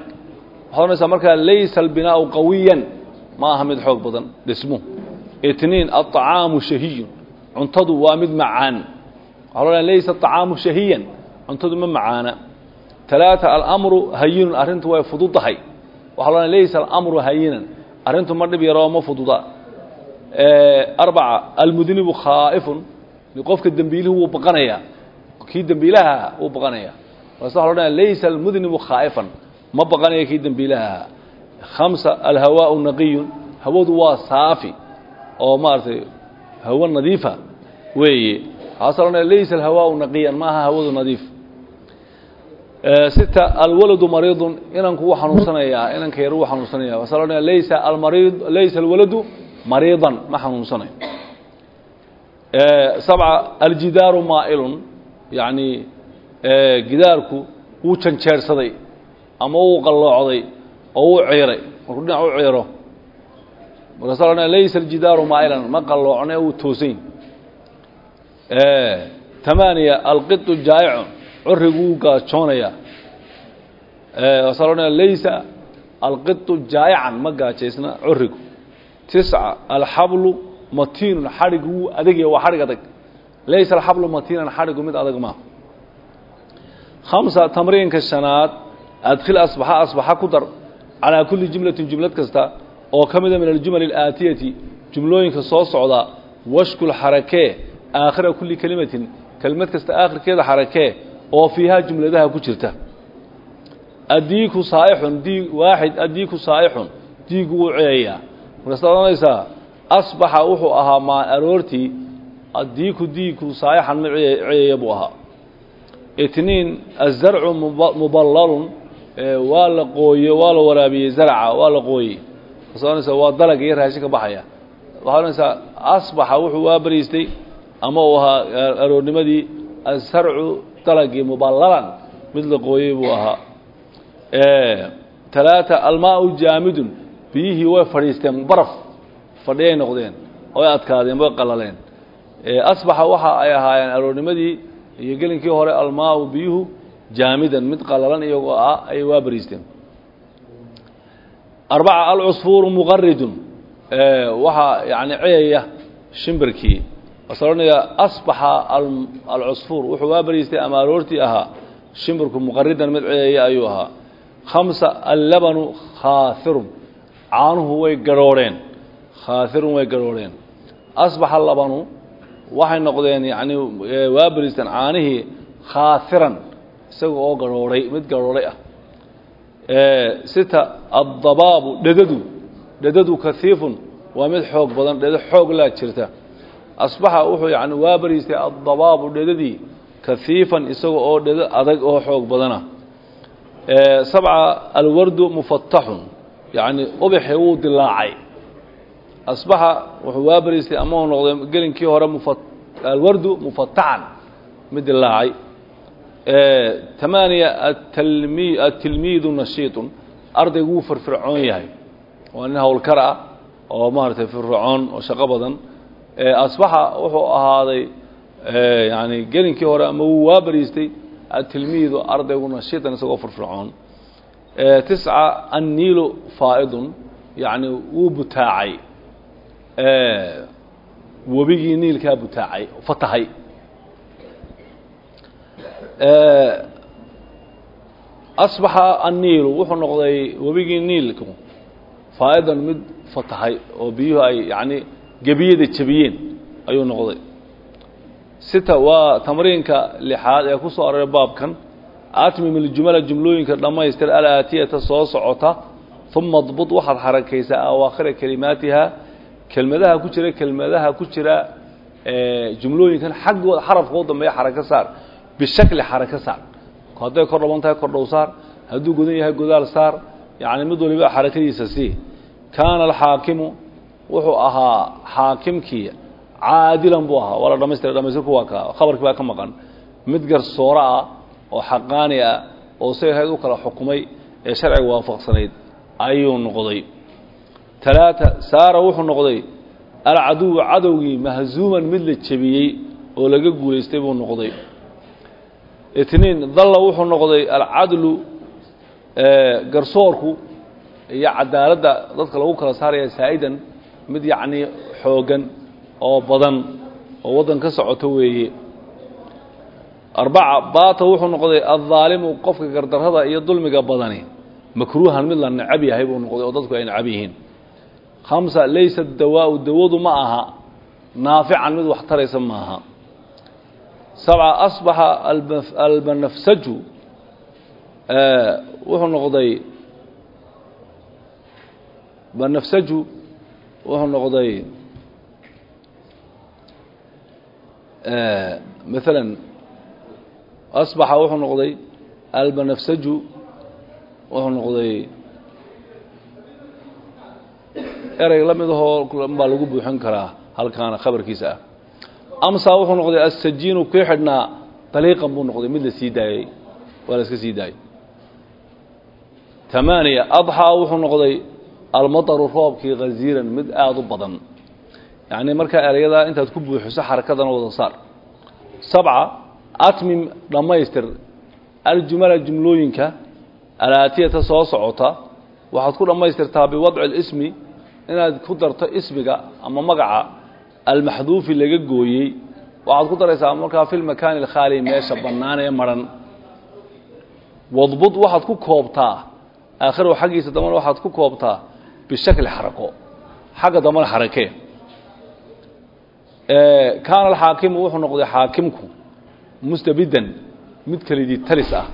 Waxaad ohanaysaa laysa albinaau qawiyan. Ma aha mid xoog badan dhismuhu. Itniin aطacaamu shahiyun. Cuntadu waa mid macaan. Waxaa laysa aطacaamu shahiyan. Cuntadu ma macaana talaata alamru hayinun arrintu way fududahay. Waxa lo laysa alamru hayinan arrintu ma dhib yaroo ma fududa. Arbaca almudnibu khaa'ifun. Qofka dembiilihu wuu baqanayaa. Kii dembiilaha wuu baqanaya markaas waxa lo odhanaya laysa almudnibu khaa'ifan. Ma baqanaya kii dembiilaha khamsa alhawaau naqiyun hawadu waa saafi. Oo maaragtay hawo nadiifa. Weeye. Waxaasa lo odhanaya laysa alhawaau naqiyan. Ma aha hawadu nadiif sita alwaladu mariidun inanku wuu xanuunsanayaa inanka yar wuu xanuunsanaya waxaasa lo odhanaya laysa almariid laysa alwaladu mariidan ma xanuunsanayo sabca aljidaaru maa'ilun yacni gidaarku wuu janjeersaday ama wuu qalloocday oo wuu ciiray. Markuu dhinac u ciiro markaasa la laysa aljidaaru maa'ilan ma qalloocne wuu toosayn. Tamaaniya alqitu jaa'icun curigu wuu gaajoonayaa la laysa alqitu jaa'ican ma gaajaysna curigu tisca alxablu matiinun xadhigu wuu adagya waa xadhig adag. Laysa alxablu matiinan xadhigu mid adag maa khamsa tamriinka shanaad adkhil asbaxa asbaxa ku dar. Calaa kulli jumlatin jumlad kasta oo ka mida min aljumali alaatiyati jumlooyinka soo socda washkul xarakee aakhira kulli kelimatin kelimad kasta aakhirkeeda xarakee oo fiihaa jumladaha ku jirta. Addiiku saa'ixun diig waaxid addiiku saa'ixun diigu wuu ceeyaa. Asbaxa wuxuu ahaa maa aroortii addiiku diigku saa'ixan ma ceeya buu ahaa. Itniin azarcu muballalun waa la qooye waa la waraabiyey zarca waa la qooyey. Odhanaysaa waa dalag iyo raashin baxaya. Waxaad odhanaysaa wuxuu waa bariistay ama uu aroornimadii asarcu dalagii muballalan mid la qooyey buu ahaa. Talaata almaau jaamidun biyihii way fadhiisteen baraf fadhiyay noqdeen oy adkaadeen way qalaleen asbaxa waxa ay ahaayeen aroornimadii iyo gelinkii hore almaau biyuhu jaamidan mid qalalan iyagoo ah ayay waa bariisteen. Arbaca alcusfuuru muqaridun waxaa yani ceeyaya shimbirkii wasalonaya asbaxa alcusfuur wuxuu waa bariistay ama aroortii ahaa. Shimbirku muqaridan mid ceeyaya ayuu ahaa. Khamsa allabanu khaairun caanuhu way garhoorheen khaairun way garhoorheen asbaxa labanu waxay noqdeen yani waa bariisteen caanihii khaahiran isaga oo garhoodhay mid garhoodhay ah. Sita addabaabu dhedadu. Dhedadu kahiifun waa mid xoog badan. Dhedo xoog laa jirta asbaxa wuxuu yani waa bariistay addabaabu dhedadii kahiifan isaga oo dhedo adag oo xoog badana. Sabca alwardu mufataxun yani ubixi wuu dilaacay. Asbaxa wuxuu waa bariistay ama uu noqday gelinkii hore alwardu mufataxan mid dilaacay. Tamaaniya atilmiidu nashiitun ardaygu firfircoon yahay. Waa nin howlkar ah oo maaragtay firfircoon oo shaqo badan asbaxa wuxuu ahaaday yani gelinkii hore ama wuu waa bariistay atilmiidu ardaygu nashiitan isagoo firfircoon. Tisca anniilu faa'idun yani wuu butaacay. Webigii niilkaa butaacay fatahay. Asbaxa anniilu wuxuu noqday webigii niilku faa'idan mid fatahay oo biyuhu ay yani gebiyada jebiyeen ayuu noqday. Sita waa tamriinka lixaad ee ku soo aroray baabkan. Atmim iljumala jumlooyinka dhammaystir alaatiyata soo socota uma dbud waxaad xarakaysaa awaakhira kelimaatiha kelmadaha ku jira kelmadaha ku jira jumlooyinkan xaggooda xarafka u dambeeya xarako saar. Bishakli xarako saar. Hadday kor dhaban tahay kordhow saar. Hadduu godan yahay godaal saar. Yani mid waliba xarakadiisa sii. Kaana alxaakimu wuxuu ahaa xaakimkii caadilan buu ahaa. Waa la dhamaystira dhamaystirku waa ka khabarkii baa ka maqan. Mid garsooro ah oo xaqaani ah oo say ahayd u kala xukumay ee sharciga waafaqsanayd ayuu noqday. Talaata saara wuxuu noqday alcaduwu cadowgii mahzuuman mid la jebiyey oo laga guulaystay buu noqday. Itniin dalla wuxuu noqday alcadlu garsoorku iyo cadaaladda dadka lagu kala saaraya saa'idan mid yacnii xooggan oo badan oo waddan ka socoto weeye. Arbaca baata wuxuu noqday addaalimu qofka gardarrada iyo dulmiga badani. Makruuhan mid la necab yahay buu noqday oo dadku ay necab yihiin. Khamsa laysa dawaau dawadu ma aha. Naafican mid wax taraysa maaha sabca asbaxa albanafsaju wuxuu noqday banafsaju wuxuu noqday maalan asbaxa wuxuu noqday albanafsaju wuxuu noqday erey la mid ahoo baa lagu buuxin karaa halkaana khabarkiisa ah. Amsa wuxuu noqday assajiinu kii xidhnaa daliiqan buu noqday mid la sii daayey waa la iska sii daayey. Tamaaniya adxaa wuxuu noqday almataru roobkii khaziiran mid aada u badan. Yacni markaa ereyada intaad ku buuxiso xarakadana wada saar. Sabca atmim dhammaystir. Aljumala jumlooyinka alaatiyata soo socota waxaad ku dhammaystirtaa biwadci lismi inaad ku darto ismiga ama magaca almaxduufi laga gooyey. Waxaad ku daraysaa markaa fi lmakaani alkhaali meesha bannaan ee maran. Wadbud waxaad ku koobtaa. Aakhirahu xaggiisa bishakli xarako xagga dambana xarakee kaana alxaakimu wuxuu noqday xaakimku mustabidan mid kelidii talis ah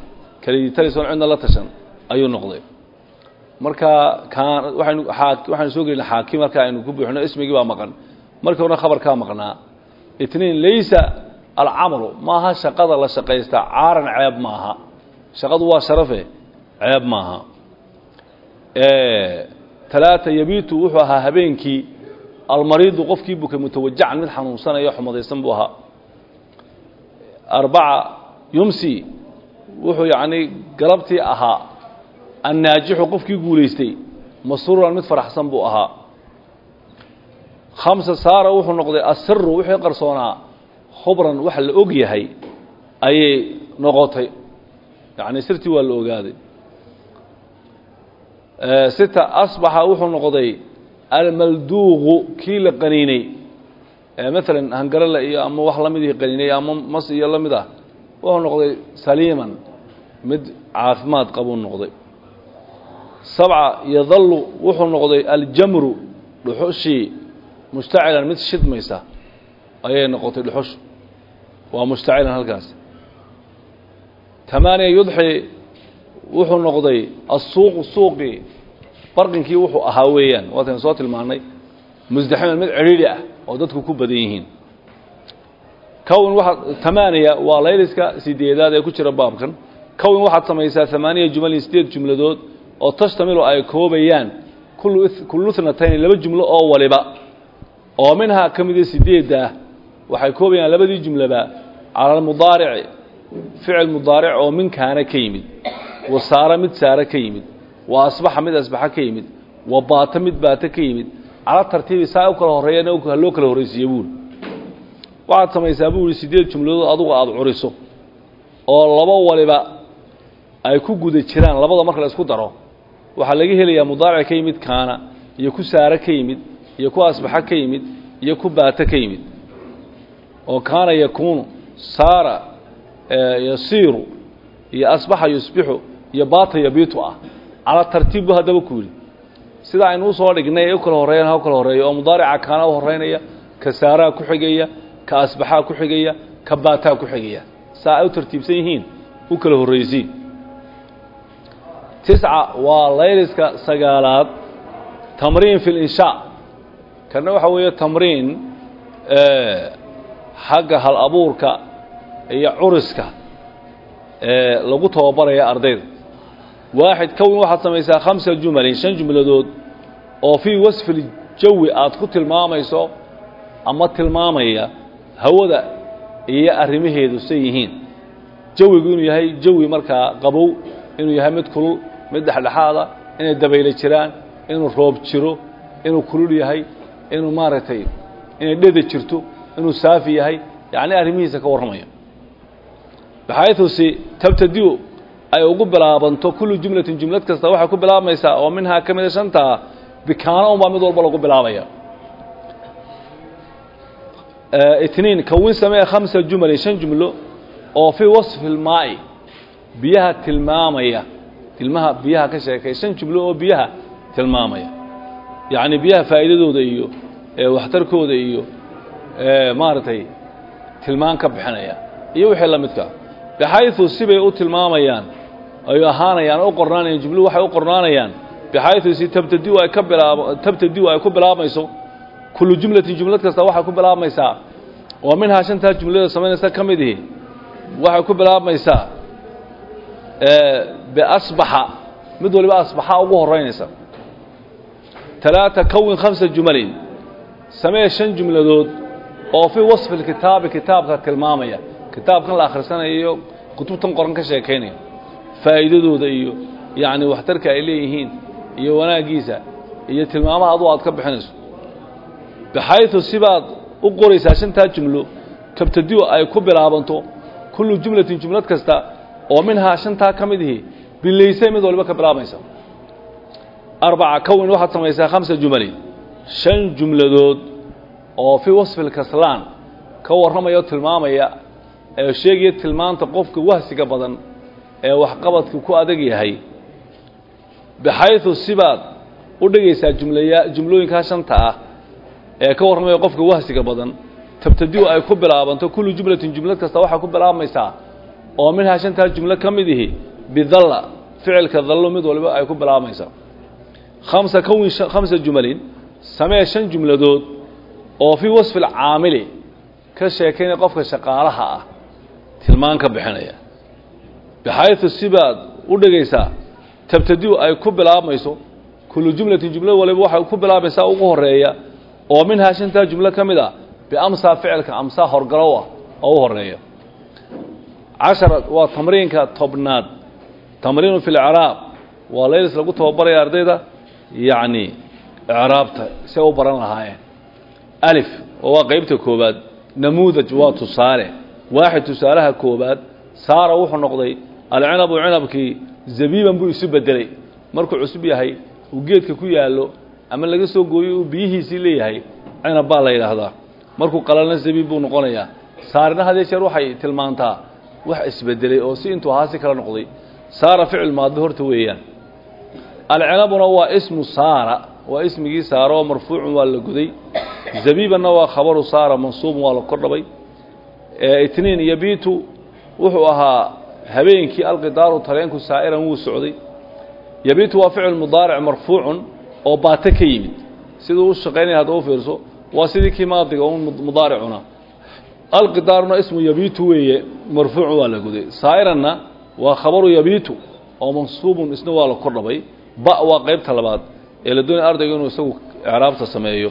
kelidii talis oon cidna la tashan ayuu noqday marka kaan waaynu waxaynu soo gelina xaakim marka aynu ku buuxino ismigii baa maqan markii horena khabarkaa maqnaa itniin laysa alcamalu maaha shaqada la shaqaysta caaran ceeb maaha shaqadu waa sharafe ceeb maaha talaata yabiitu wuxuu ahaa habeenkii almariidu qofkii bukay mutawajacan mid xanuunsanayo xumadaysan buu ahaa. Arbaca yumsi wuxuu yacnii galabtii ahaa annaajixu qofkii guulaystay masruuran mid faraxsan buu ahaa. Khamsa saara wuxuu noqday asiru wixii qarsoonaa khubran wax la og yahay ayay noqotay. Yacni sirtii waa la ogaaday sita asbaxa wuxuu noqday almalduuqu kii la qaniinay. Maalan hangarale iyo ama wax la midii qaniinay ama mas iyo la mid ah wuxuu noqday saliiman mid caafimaad qabuu noqday. Sabca yadallu wuxuu noqday aljamru dhuxushii mushtacilan mid shidmaysa ayay noqotay dhuxushu waa mushtacilan halkaas. Tamaaniya yudxi wuxuu noqday asuuqu suuqii barqinkii wuxuu ahaa weeyaan. Waataynu soo tilmaannay musdaximan mid cidhiidhi ah oo dadku ku badan yihiin. Kown waa tamaaniya waa layliska sideedaad ee ku jira baabkan. Kown waxaad samaysaa amaaniya jumalin sideed jumladood oo tashtamilu ay koobayaan kullu itnatayni laba jumlo oo waliba. Oo minhaa ka mida waxay koobayaan labadii jumlaba cala almudaarici ficil mudaaric oo min kaana ka wa saara mid saare ka yimid wa asbaxa mid asbaxa ka yimid wa baata mid baata ka yimid cala tartiibi saa u kala horreeyana loo kala horraysiiye buuri waxaad samaysaa buu yihi sideed jumladood adugu aada curiso oo laba waliba ay ku guda jiraan labada marka la isku daro waxaa laga helayaa mudaaric ka yimid kaana iyo ku saare ka yimid iyo ku asbaxa ka yimid iyo ku baata ka yimid. Oo kaana yakuunu saara yasiiru iyo asbaxa yusbixu iyo baata yabiitu ah. Calaa tartiib bu haddaba ku yidhi. Sida aynu u soo dhignay ee kala horreeyaan ha kala horreeyo. Oo mudaarica kaana u horreynaya ka saaraa ku xigaya ka asbaxaa ku xigaya ka baataa ku xigaya. Saa u tartiibsan yihiin u kala horraysiin. Tisca waa layliska sagaalaad tamriin fi linshaa kana waxa weeye tamriin xagga hal abuurka iyo curiska lagu tababaraya ardayda waaxid kowin waxaad samaysaa khamsa jumalin shan jumladood. Oo fii wasfi ljawi aad ku tilmaamayso ama tilmaamaya hawada iyo arrimaheedu say yihiin. Jawigu inuu yahay jawi markaa qabow inuu yahay mid kulul mid dhexdhexaada inay dabaylo jiraan inuu roob jiro inuu kulul yahay inuu maaragtay inay dheda jirto inuu saafi yahay yacni arrimihiisa ka warramaya. Baxaytu si tabtadiu ay ugu bilaabanto kullu jumlatin jumlad kasta waxay ku bilaabmaysaa oo minhaa ka mida shantaa bikaano unbaa mid walba lagu bilaabaya. Itniin kawin samee khamsa jumalin shan jumlo oo fii wasfi ilmaa'i biyaha tilmaamaya. Tilmaha biyaha ka sheekay shan jumlo oo biyaha tilmaamaya. Yacni biyaha faa'iidadooda iyo waxtarkooda iyo maaragtay tilmaan ka bixinaya. Iyo wixii la midka bixayثu sibay u tilmaamayaan ay ahaanayaan u qornaanayaan jumluhu waxay u qornaanayaan. Bixayثu si tabtadiu ay ka bilaab tabtadiu ay ku bilaabmayso kullu jumlatin jumlad kasta waxay ku bilaabmaysaa oo minhaa shantaa jumlada samaynaysa ka mid ihi. Waxay ku bilaabmaysaa biasbaxa mid waliba asbaxa ugu horeynaysa talaata kowin khamsa jumalin. Samee shan jumladood oo fii wasfi lkitaabi kitaabka tilmaamaya. Kitaabkan la akhrisanayo kutubtan qoran ka sheekaynaya faa'iidadooda iyo yacni waxtarka ay leeyihiin iyo wanaaggiisa iyo tilmaamaha aad ka bixinayso. Baxaydu sibaad u qoraysaa shantaa jumlo tabtadiu ay ku bilaabanto kullu jumlatin jumlad kasta oo minhaa shantaa ka bilaysay mid waliba ka bilaabaysa. Arbaca kawin waxaad samaysaa khamsa jumalin shan jumladood oo fii wasfi lkaslaan ka warramaya o tilmaamaya ee sheegaya tilmaanta qofka wahsiga badan ee waxqabadka ku adag yahay baxaydu sibaad u dhigaysaa jumlaya jumlooyinkaa shanta ah ee ka warramaya qofka wahsiga badan tabtadiu ay ku bilaabanto kullu jumlatin jumlad kasta waxaa ku bilaabmaysaa oo minhaa shantaa jumlo ka mid ihi bidalla ficilka dallo mid waliba ay ku bilaabmaysaa. Khamsa kawin khamsa jumalin samee shan jumladood oo fii wasfi alcaamili ka sheekaynaya qofka shaqaalaha ah tilmaan ka bixinaya baxaydu sibaad u dhigaysaa tabtadiu ay ku bilaabmayso kullu jumlatin jumlad waliba waxay ku bilaabaysaa ugu horreeya oo minhaa shantaa jumlo ka mid ah biamsaa ficilka amsaa horgalow ah oo u horreeya cashara waa tamriinka tobnaad tamriinu fi lcraab waa laylis lagu tababaraya ardayda yacni icraabta say u baran lahaayeen alif oo waa qeybta koobaad namuudaj waa tusaale waaxid tusaalaha koobaad saara wuxuu noqday alcinabu cinabkii zabiiban buu isu bedelay markuu cusub yahay uu geedka ku yaallo ama laga soo gooyo uu biyihiisii leeyahay cinab baa la yidhaahdaa. Markuu qalalna zabiib buu noqonayaa. Saarina hadee jeer waxay tilmaantaa wax isbedelay oo si intuu ahaa si kala noqday. Saara ficil maadbi horta weeyaan. Alcinabuna waa ismu saara waa ismigii saara oo marfuucun waa la goday. Zabiibanna waa khabaru saara mansuubun waa la kordhabay. Itniin yabiitu wuxuu ahaa habeenkii alqidaaru tareenku saa'iran wuu socday. Yabiitu waa ficil mudaaric marfuucun oo baate ka yimid. Siduu u shaqaynaya hadda u fiirso waa sidii kii maadiga un mudaaricuna. Alqidaaruna ismu yabiitu weeye marfuucun waa la goday saa'iranna waa khabaru yabiitu oo mansuubun isna waa la kordhabay. Ba waa qaybta labaad ee la doonaya ardayga inuu isagu icraabta sameeyo.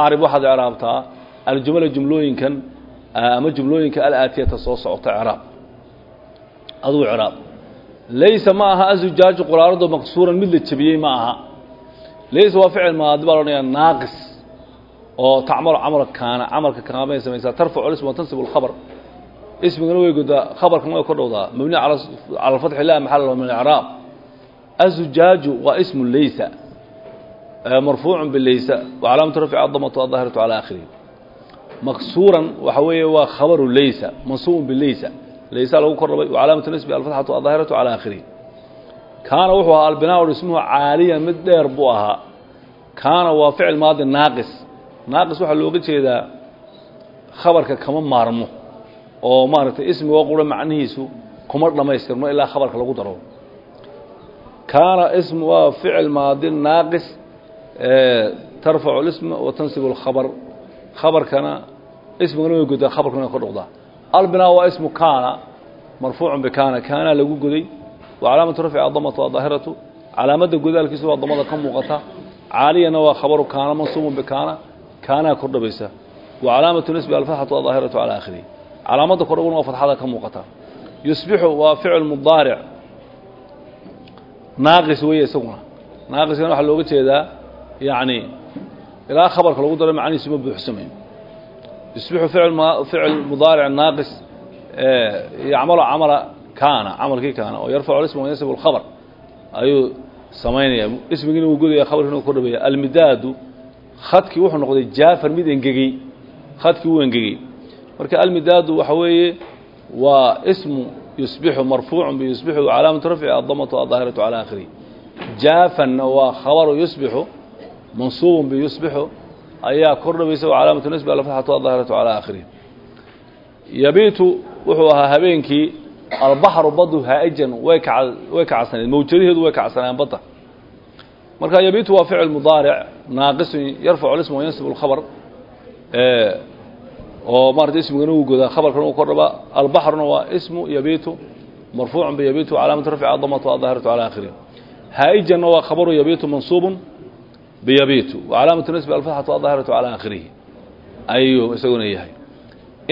Acrib waxaad icraabtaa aljumala jumlooyinkan ama jumlooyinka alaatiyata soo socota icraab aduu icraab laysa ma aha azujaaju quraarado maqsuuran mid la jebiyey ma aha laysa waa ficil maadi baa loodhanayaa naaqis oo tacmalu camal kaana camalka kaamay samaysaa. Tarfacu ism watansibu lkhabar ismigana way godaa khabarkana way kordhowdaa mabni cala alfatxi lah maxal min icraab azujaaju waa ismu laysa marfuucu bilaysa wacalaamatu rafci adamatu adahiratu cala akhirihi maqsuuran waxa weeye khabaru laysa mansuubun bilaysa laysa lagu kordhabay wacalaamatu nisbi alfatxatu adahiratu cala akhirihi kaana wuxuu ahaa albinaa dhismuhu caaliyan mid dheer buu ahaa kaana waa ficil maadi naaqis naaqis waxaa looga jeedaa khabarka kama maarmo oo maaragtay ismigoo qura macnihiisu kuma dhammaystirmo ilaa khabarka lagu daro kaana ism waa ficil maadi naaqis tarfacu lisma wa tansibu alkhabar khabarkana ismigana way godaa khabarkana way ka dhoqdaa albinaa waa ismu kaana marfuucun bikaana kaana. Lagu goday. Wa calaamatu rafci adamatu adaahiratu calaamadda godaalkiisa waa damada ka muuqata. Caaliyana waa khabaru kaana mansuubun bikaana kaanaa kordhabaysa wa calaamatu nisbi alfatxatu adaahiratu cala akhirihi calaamadda kordhaguna waa fatxada ka muuqata. Yusbixu waa ficil mudaaric. Naaqis weeye isaguna. Naaqiskana waxaa looga jeedaa yacni ilaa khabarka lagu daro macnihiisu ma buuxsamayo yusbixu ficil mudaaric naaqis yacmalu camala kaana camalkii kaana oo yarfacu isma wayansibu alkhabar ayuu samaynayaa ismigiina wuu godaya khabarkiina wuu kordhabaya almidaadu khadkii wuxuu noqday jaafar mid engegey khadkii wuu engegey marka almidaadu waxa weeye waa ismu yusbixu marfuucu biyusbixu calaamatu rafci adamatu adaahiratu cala akhirihi jaafanna waa khabaru yusbixu mansuubun biyusbixu ayaa kordhabaysa calaamatu nisbi alfatxatu adaahiratu cala akhirihi yabiitu wuxuu ahaa habeenkii albaxru badu haa'ijan way ka way kacsaneed mawjadaheedu way kacsanayaan badda. Marka yabiitu waa ficil mudaaric naaqisun yarfacu lisma wayansibu alkhabar oo maarata ismigana uu godaa khabarkana uu kordhabaa albaxruna waa ismu yabiitu marfuucun biyabiitu calaamatu rafci adamatu adaahiratu cala akhirihi haa'ijanna waa khabaru yabiitu mansuubun biyabiitu wacalaamatu nisbi alfatxatu adaahiratu cala akhirihi ayuu isaguna yahay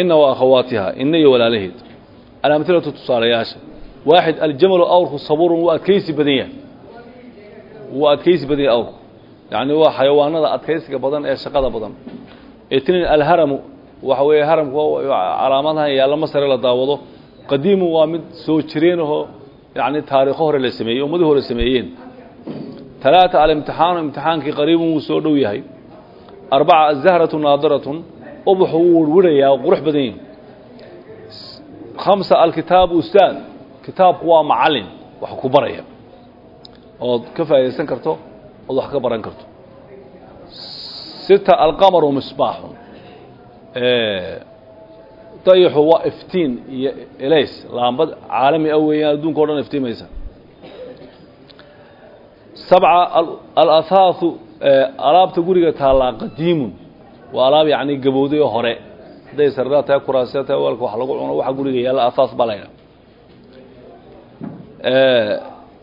ina wa akhawaatiha ina iyo walaalaheed alamhilatu tusaalayaasha waaxid aljamalu awrku sabuurun wuu adkaysi badan yahay wuu adkaysi badan yahay awrku yacni waa xayawaanada adkaysiga badan ee shaqada badan itniin alharamu waxa weeye haramku calaamadahan yaalla masare la daawado qadiimu waa mid soo jireenahoo yacni taariikho hore la sameeyey ummadii hore sameeyeen talaata alimtixaanu imtixaankii qariibun wuu soo dhow yahay. Arbaca azahratu naadiratun ubaxu wuu wirwirayaa oo qurux badan yahi khamsa alkitaabu ustaad kitaabku waa macallin wax ku baraya. Ood ka faa'idaysan karto ood wax ka baran karto. Sita alqamaru misbaaxun dayixu waa iftiin iyo elays laambad caalami ah weeyaan adduunka o dhan iftiimaysa sabca alahaahu alaabta guriga taallaa qadiimun waa alaab yacni gabowday hore hadday sarraa tahay kuraasya wax lagu cuno waxa guriga yaalla ahaas baa laydha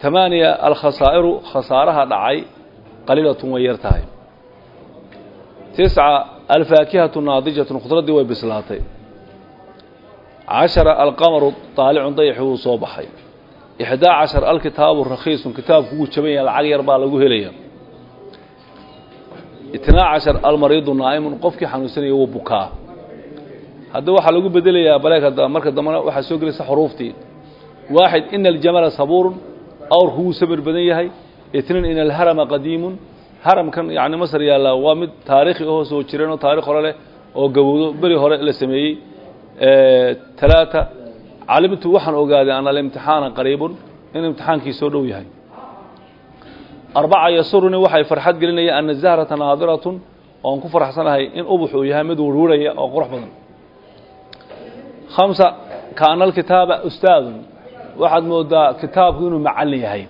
tamaaniya alkhasaa'iru khasaaraha dhacay qaliilatun way yar tahay tisca alfaakihatu naadijatun khudraddii way bislaatay cashara alqamaru daalicun dayaxi wuu soo ixdaa cashar alkitaabu rakhiisun kitaabku jaban yaha lacag yar baa lagu helaya. Itnaa cashar almariidu naa'imun qofkii xanuunsanaya wuu bukaa. Hadda waxaa lagu bedelayaa baleeg marka dambena waxaa soo gelaysa xuruuftii. Waaxid ina aljamala sabuurun awrku wuu sabir badan yahay itniin ina alharama qadiimun. Haramkan yani masar yaallaa waa mid taariikhi ahoo soo jireen oo taarikh hore leh oo gabowdo beri hore la sameeyey. Talaata calimtu waxaan ogaaday an alimtixaana qariibun in imtixaankii soo dhow yahay. Arbaca yasuruni waxay farxad gelinaya ana zahrata naadiratun oon ku farxsanahay in ubuxuu yahay mid wirwiraya oo qurux badan. Khamsa kaana alkitaaba ustaadun waxaad moodaa kitaabku inuu macallin yahay.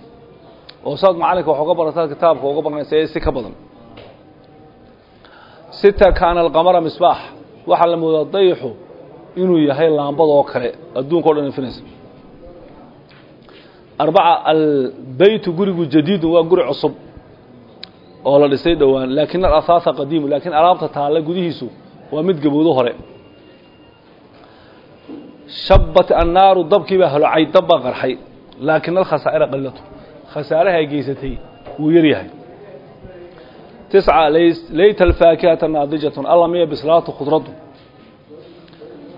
Oo saad macallinka wax uga barataa kitaabka uga baranaysa si ka badan. Sita kaana alqamara misbaax waxaa la moodaa dayixu inuu yahay laambad oo kale adduunka o dhan ifinaysa arbaca albeytu gurigu jadiidun waa guri cusub oo la dhisay dhowaan laakin alahaasa qadiimu laakiin alaabta taalla gudihiisu waa mid gabowdo hore. Shabat annaaru dabkii baa holocay dab baa qarxay laakin alkhasaa'ira qalilatu khasaaraha ay geysatay wuu yar yahay. Tisca layta alfaakihata naadijatun alla miya bislaatu khudraddu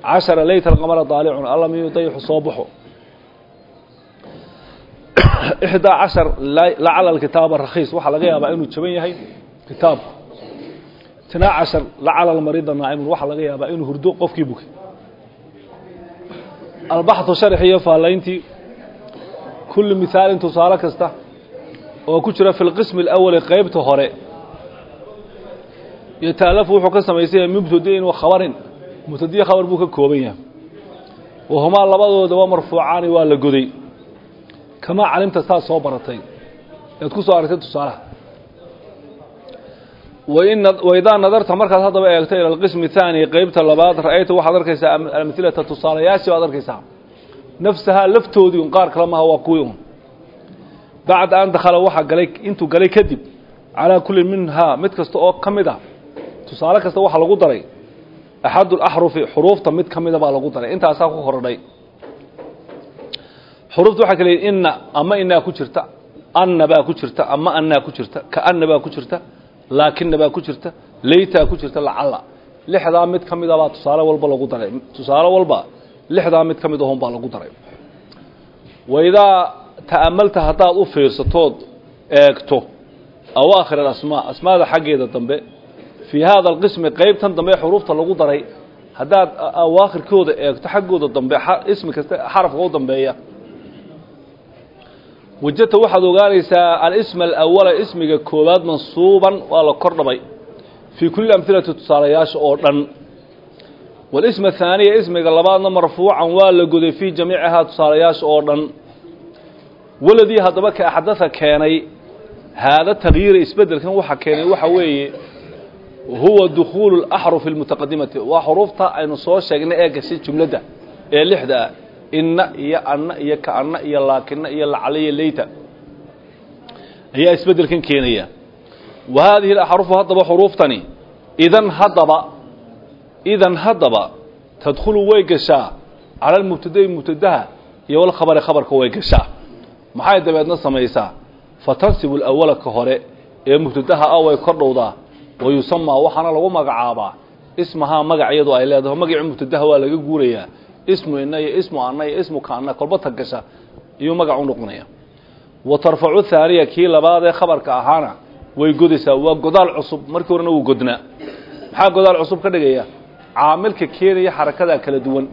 cashara layta alqamara daalicun alla miyuu dayixu soo baxo. Ixdaa cashar lacala alkitaaba rakhiis waxaa laga yaabaa inuu jaban yahay kitaabku tinaa cashar lacala almarida naacimun waxaa laga yaabaa inuu hurdo qofkii bukay albaxu sharx iyo faalayntii kulli mihaalin tusaale kasta oo ku jira fi lqismi alawali qeybta hore yataalafu wuxuu ka samaysanya mubtadiin wa khabarin mubtadiye khabar buu ka kooban yahay. Wahumaa labadoodaba marfuucaani waa la goday. Kamaa calimta saad soo baratay. Ead ku soo aragtay tusaalaha. Waidaa nadarta markaad haddaba eegto ila alqismi thaani qeybta labaad ra'ayta waxaad arkaysaa amhilata tusaalayaashii baad arkaysaa. Nafsahaa laftoodii un qaar kale maha waa kuwii un. Bacda an dakhala waxaa galay intuu galay kadib calaa kulli minhaa mid kasta oo ka mid ah tusaale kasta waxaa lagu daray axad alaxrufi xuruufta mid ka mida baa lagu daray intaasaa ku korodhay xuruufta waxaa kala yihi inna ama inaa ku jirta anna baa ku jirta ama annaa ku jirta kaanna baa ku jirta laakina baa ku jirta laytaa ku jirta lacalla lixdaa mid ka mida baa tusaale walba lagu daray tusaale walba lixdaa mid ka mid ahon baa lagu daray waidaa ta'amalta haddaad u fiirsatood eegto awaakhir alasmaa asmaada xaggeeda dambe fii haada alqismi qeybtan dambe xuruufta lagu daray haddaad awaakhirkooda eegto xaggooda dambe ismi kasta xarafka u dambeeya wajadta waxaad ogaanaysaa alisma alawala ismiga koowaad mansuuban waa la kor dhabay fii kulli amhilati tusaalayaasha oo dhan walisma athaaniya ismiga labaadna marfuucan waa la goday fii jamiicihaa tusaalayaasha oo dhan waladii haddaba ka axdada keenay haada takyiira isbeddelkan waxa keenay waxa weeye huwa dukhuulu اlaxrufi اlmutaqadimati waa xuruufta aynu soo sheegnay ee gashay jumladda ee lixda ah. Inna iyo anna iyo kaanna iyo laakina iyo lacala iyo leyta. Ayaa isbeddelkan keenaya. Wa haadihi alaxrufu haddaba xuruuftani idan haddaba idan haddaba tadkhulu way gashaa. Cala almubtada'i mubtadaha iyo walkhabari khabarka way gashaa. Maxay dabeedna samaysaa? Fatansibu alawala ka hore ee mubtadaha ah way kor dhowdaa wa yusamaa waxaana lagu magacaabaa ismahaa magac iyadu ay leedahay magacii mubtadaha waa laga guurayaa ismu ina iyo ismu ana iyo ismu kaana kolba ta gasha iyuu magac u noqonaya wa tarfacu thaaniya kii labaad ee khabarka ahaana way godaysaa waa godaal cusub markii horena wuu godnaa maxaa godaal cusub ka dhigaya caamilka keenaya xarakadaa kala duwan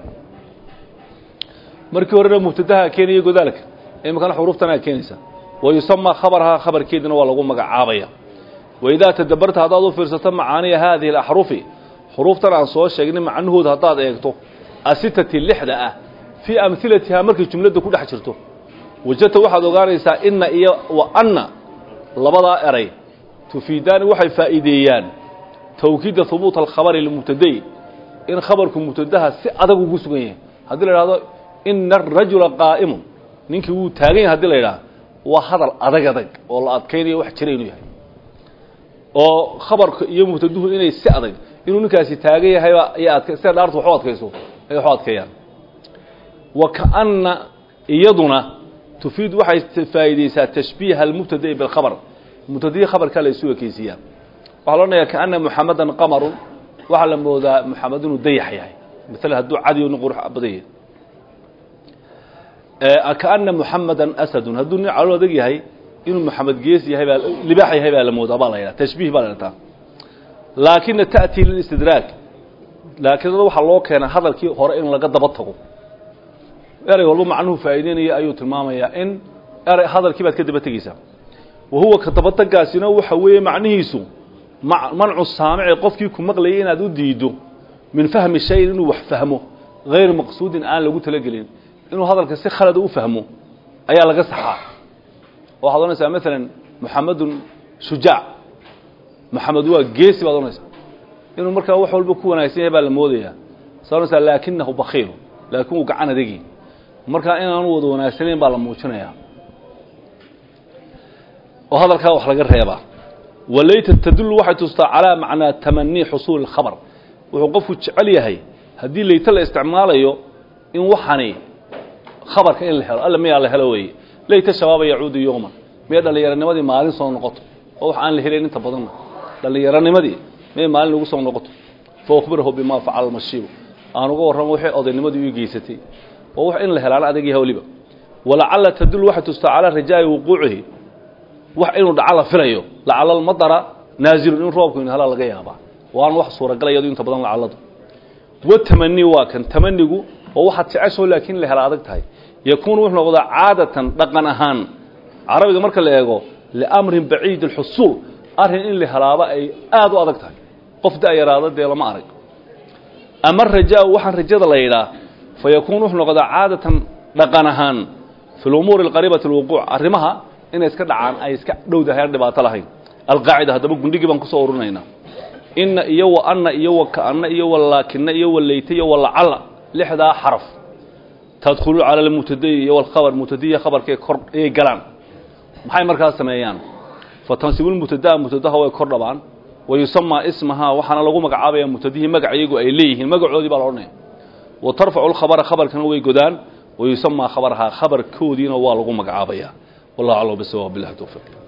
markii horena mubtadaha keenaya godaalka khabarkeedina waa lagu magacaabaya waidaa tadabarta haddaad u fiirsato macaaniya haadihi alaxrufi xuruuftan aan soo sheegnay macnahooda haddaad eegto asitati lixda ah fii amhilatihaa markay jumladda ku dhex jirto wajadta waxaad ogaanaysaa inna iyo wa anna labadaa eray tufiidaani waxay faa'iideeyaan tawkiida hubuuta alkhabari lilmubtadayi in khabarku mubtadaha si adag ugu sugan yahay haddii la idhahdo ina arajula qaa'imun ninkii wuu taagan yahay haddii la yidhaha waa hadal adag adag oo la adkaynayo wax jira yahay oo khabarka iyo mubtaduhu inay si adag inuu ninkaasi taagan yahayba sida dhaartu wax u adkayso ay wax u adkeeyaan. Wa kaana iyaduna tufiid waxay faa'iideysaa tashbiiha almubtada'i bilkhabar. Mubtadihii khabarkaa la isu ekeysiiyaa. Waxaa lo odhanayaa kaana muxamadan qamarun waxaa la moodaa muxamed inuu dayax yahay. Maala hadduu cadiyo nin qurux badan yahay. Kaana muxamadan asadun hadduu nin calool adag yahay inuu muxamed gees yahay baa libaax yahay baa la moodaa baa la yidhaha tashbiih baa la dhataa laakina ta'ti lilistidraag laakiin waxaa loo keenaa hadalkii hore in laga daba tago. Erey walba macnuhu faa'iideynaya ayuu tilmaamayaa in erey hadalkii baad ka daba tegeysaa. Wa huwa ka dabatagaasina waxa weeye macnihiisu mancu saamici qofkii ku maqlayay inaad u diido min fahmi shayin inuu wax fahmo hayr maqsuudin aan lagu talagelin. Inuu hadalka si khalada u fahmo ayaa laga saxaa waxaad ohanaysaa maalan muxamedun shujaac muxamed waa geesi baad ohanaysaa inuu markaa wax walba ku wanaagsan yahay baa la moodayaa saa laakinahu bakiilu laakin wuu gacan adegi markaa inaanu wada wanaagsanayn baa la muujinayaa. Oo hadalkaa wax laga reebaa walayta tadullu waxay tustaa calaa macnaa tamanii xusuuli اkhabar wuxuu qofku jecel yahay haddii layta la isticmaalayo in waxani khabarka in la helo alla miyaa la helo weeye layta shabaaba yacuudu yowman miya dhallinyaronimadii maalin soo noqoto? Oo wax aan la helayn inta badanna dhallinyaronimadii miyay maalin lagu soo noqoto? Fa ukhbirahu bimaa facala mashiibu. Aan uga warramo waxay odaynimadii u geysatay. Oo wax in la helaan adag yahay weliba walacalla tadullu waxay tustaa calaa rajaa'i wuquucihi. Wax inuu dhaca la filayo lacala almadara naazilun in roobku in hala laga yaabaa. Waan wax suuragalay inta badan lacaladu watamani waa kan tamanigu oo waxaad jeceshoo laakiin la hela adag tahay yakuunu wuxuu noqdaa caadatan dhaqan ahaan. Carabiga marka la eego liamrin baciid alxusuul arrin in la helaaba ay aada u adag tahay. Qof da-yaraada dee lama arag. Ama rajaa waxaan rajada la yidhaa fa yakuunu wuxuu noqdaa caadatan dhaqan ahaan. Fi lumuuri alqariibati alwuquuc arrimaha inay iska dhacaan ay iska dhowdahay aan dhibaato lahayn. Alqaacida haddaba gundhigii baan ku soo urinaynaa inna iyo wa anna iyo wa kaanna iyo wa laakina iyo wa leyta iyo wa lacala lixdaa xaraf tadkhulu cala almubtadayi iyo walkhabar mubtadiya khabarkay kor ayay galaan. Maxay markaas sameeyaan? Fatansibulmubtadaa mubtadaha way kor dhabaan. Wa yusamaa ismahaa waxaana lagu magacaabaya mubtadihii magac iyagu ay leeyihiin. Magacoodii baa la odhanaya wa tarfacu lkhabara khabarkana way godaan. Wa yusamaa khabarahaa khabarkoodiina waa lagu magacaabaya. Wallahu aclam bisawaab billahi towfiiq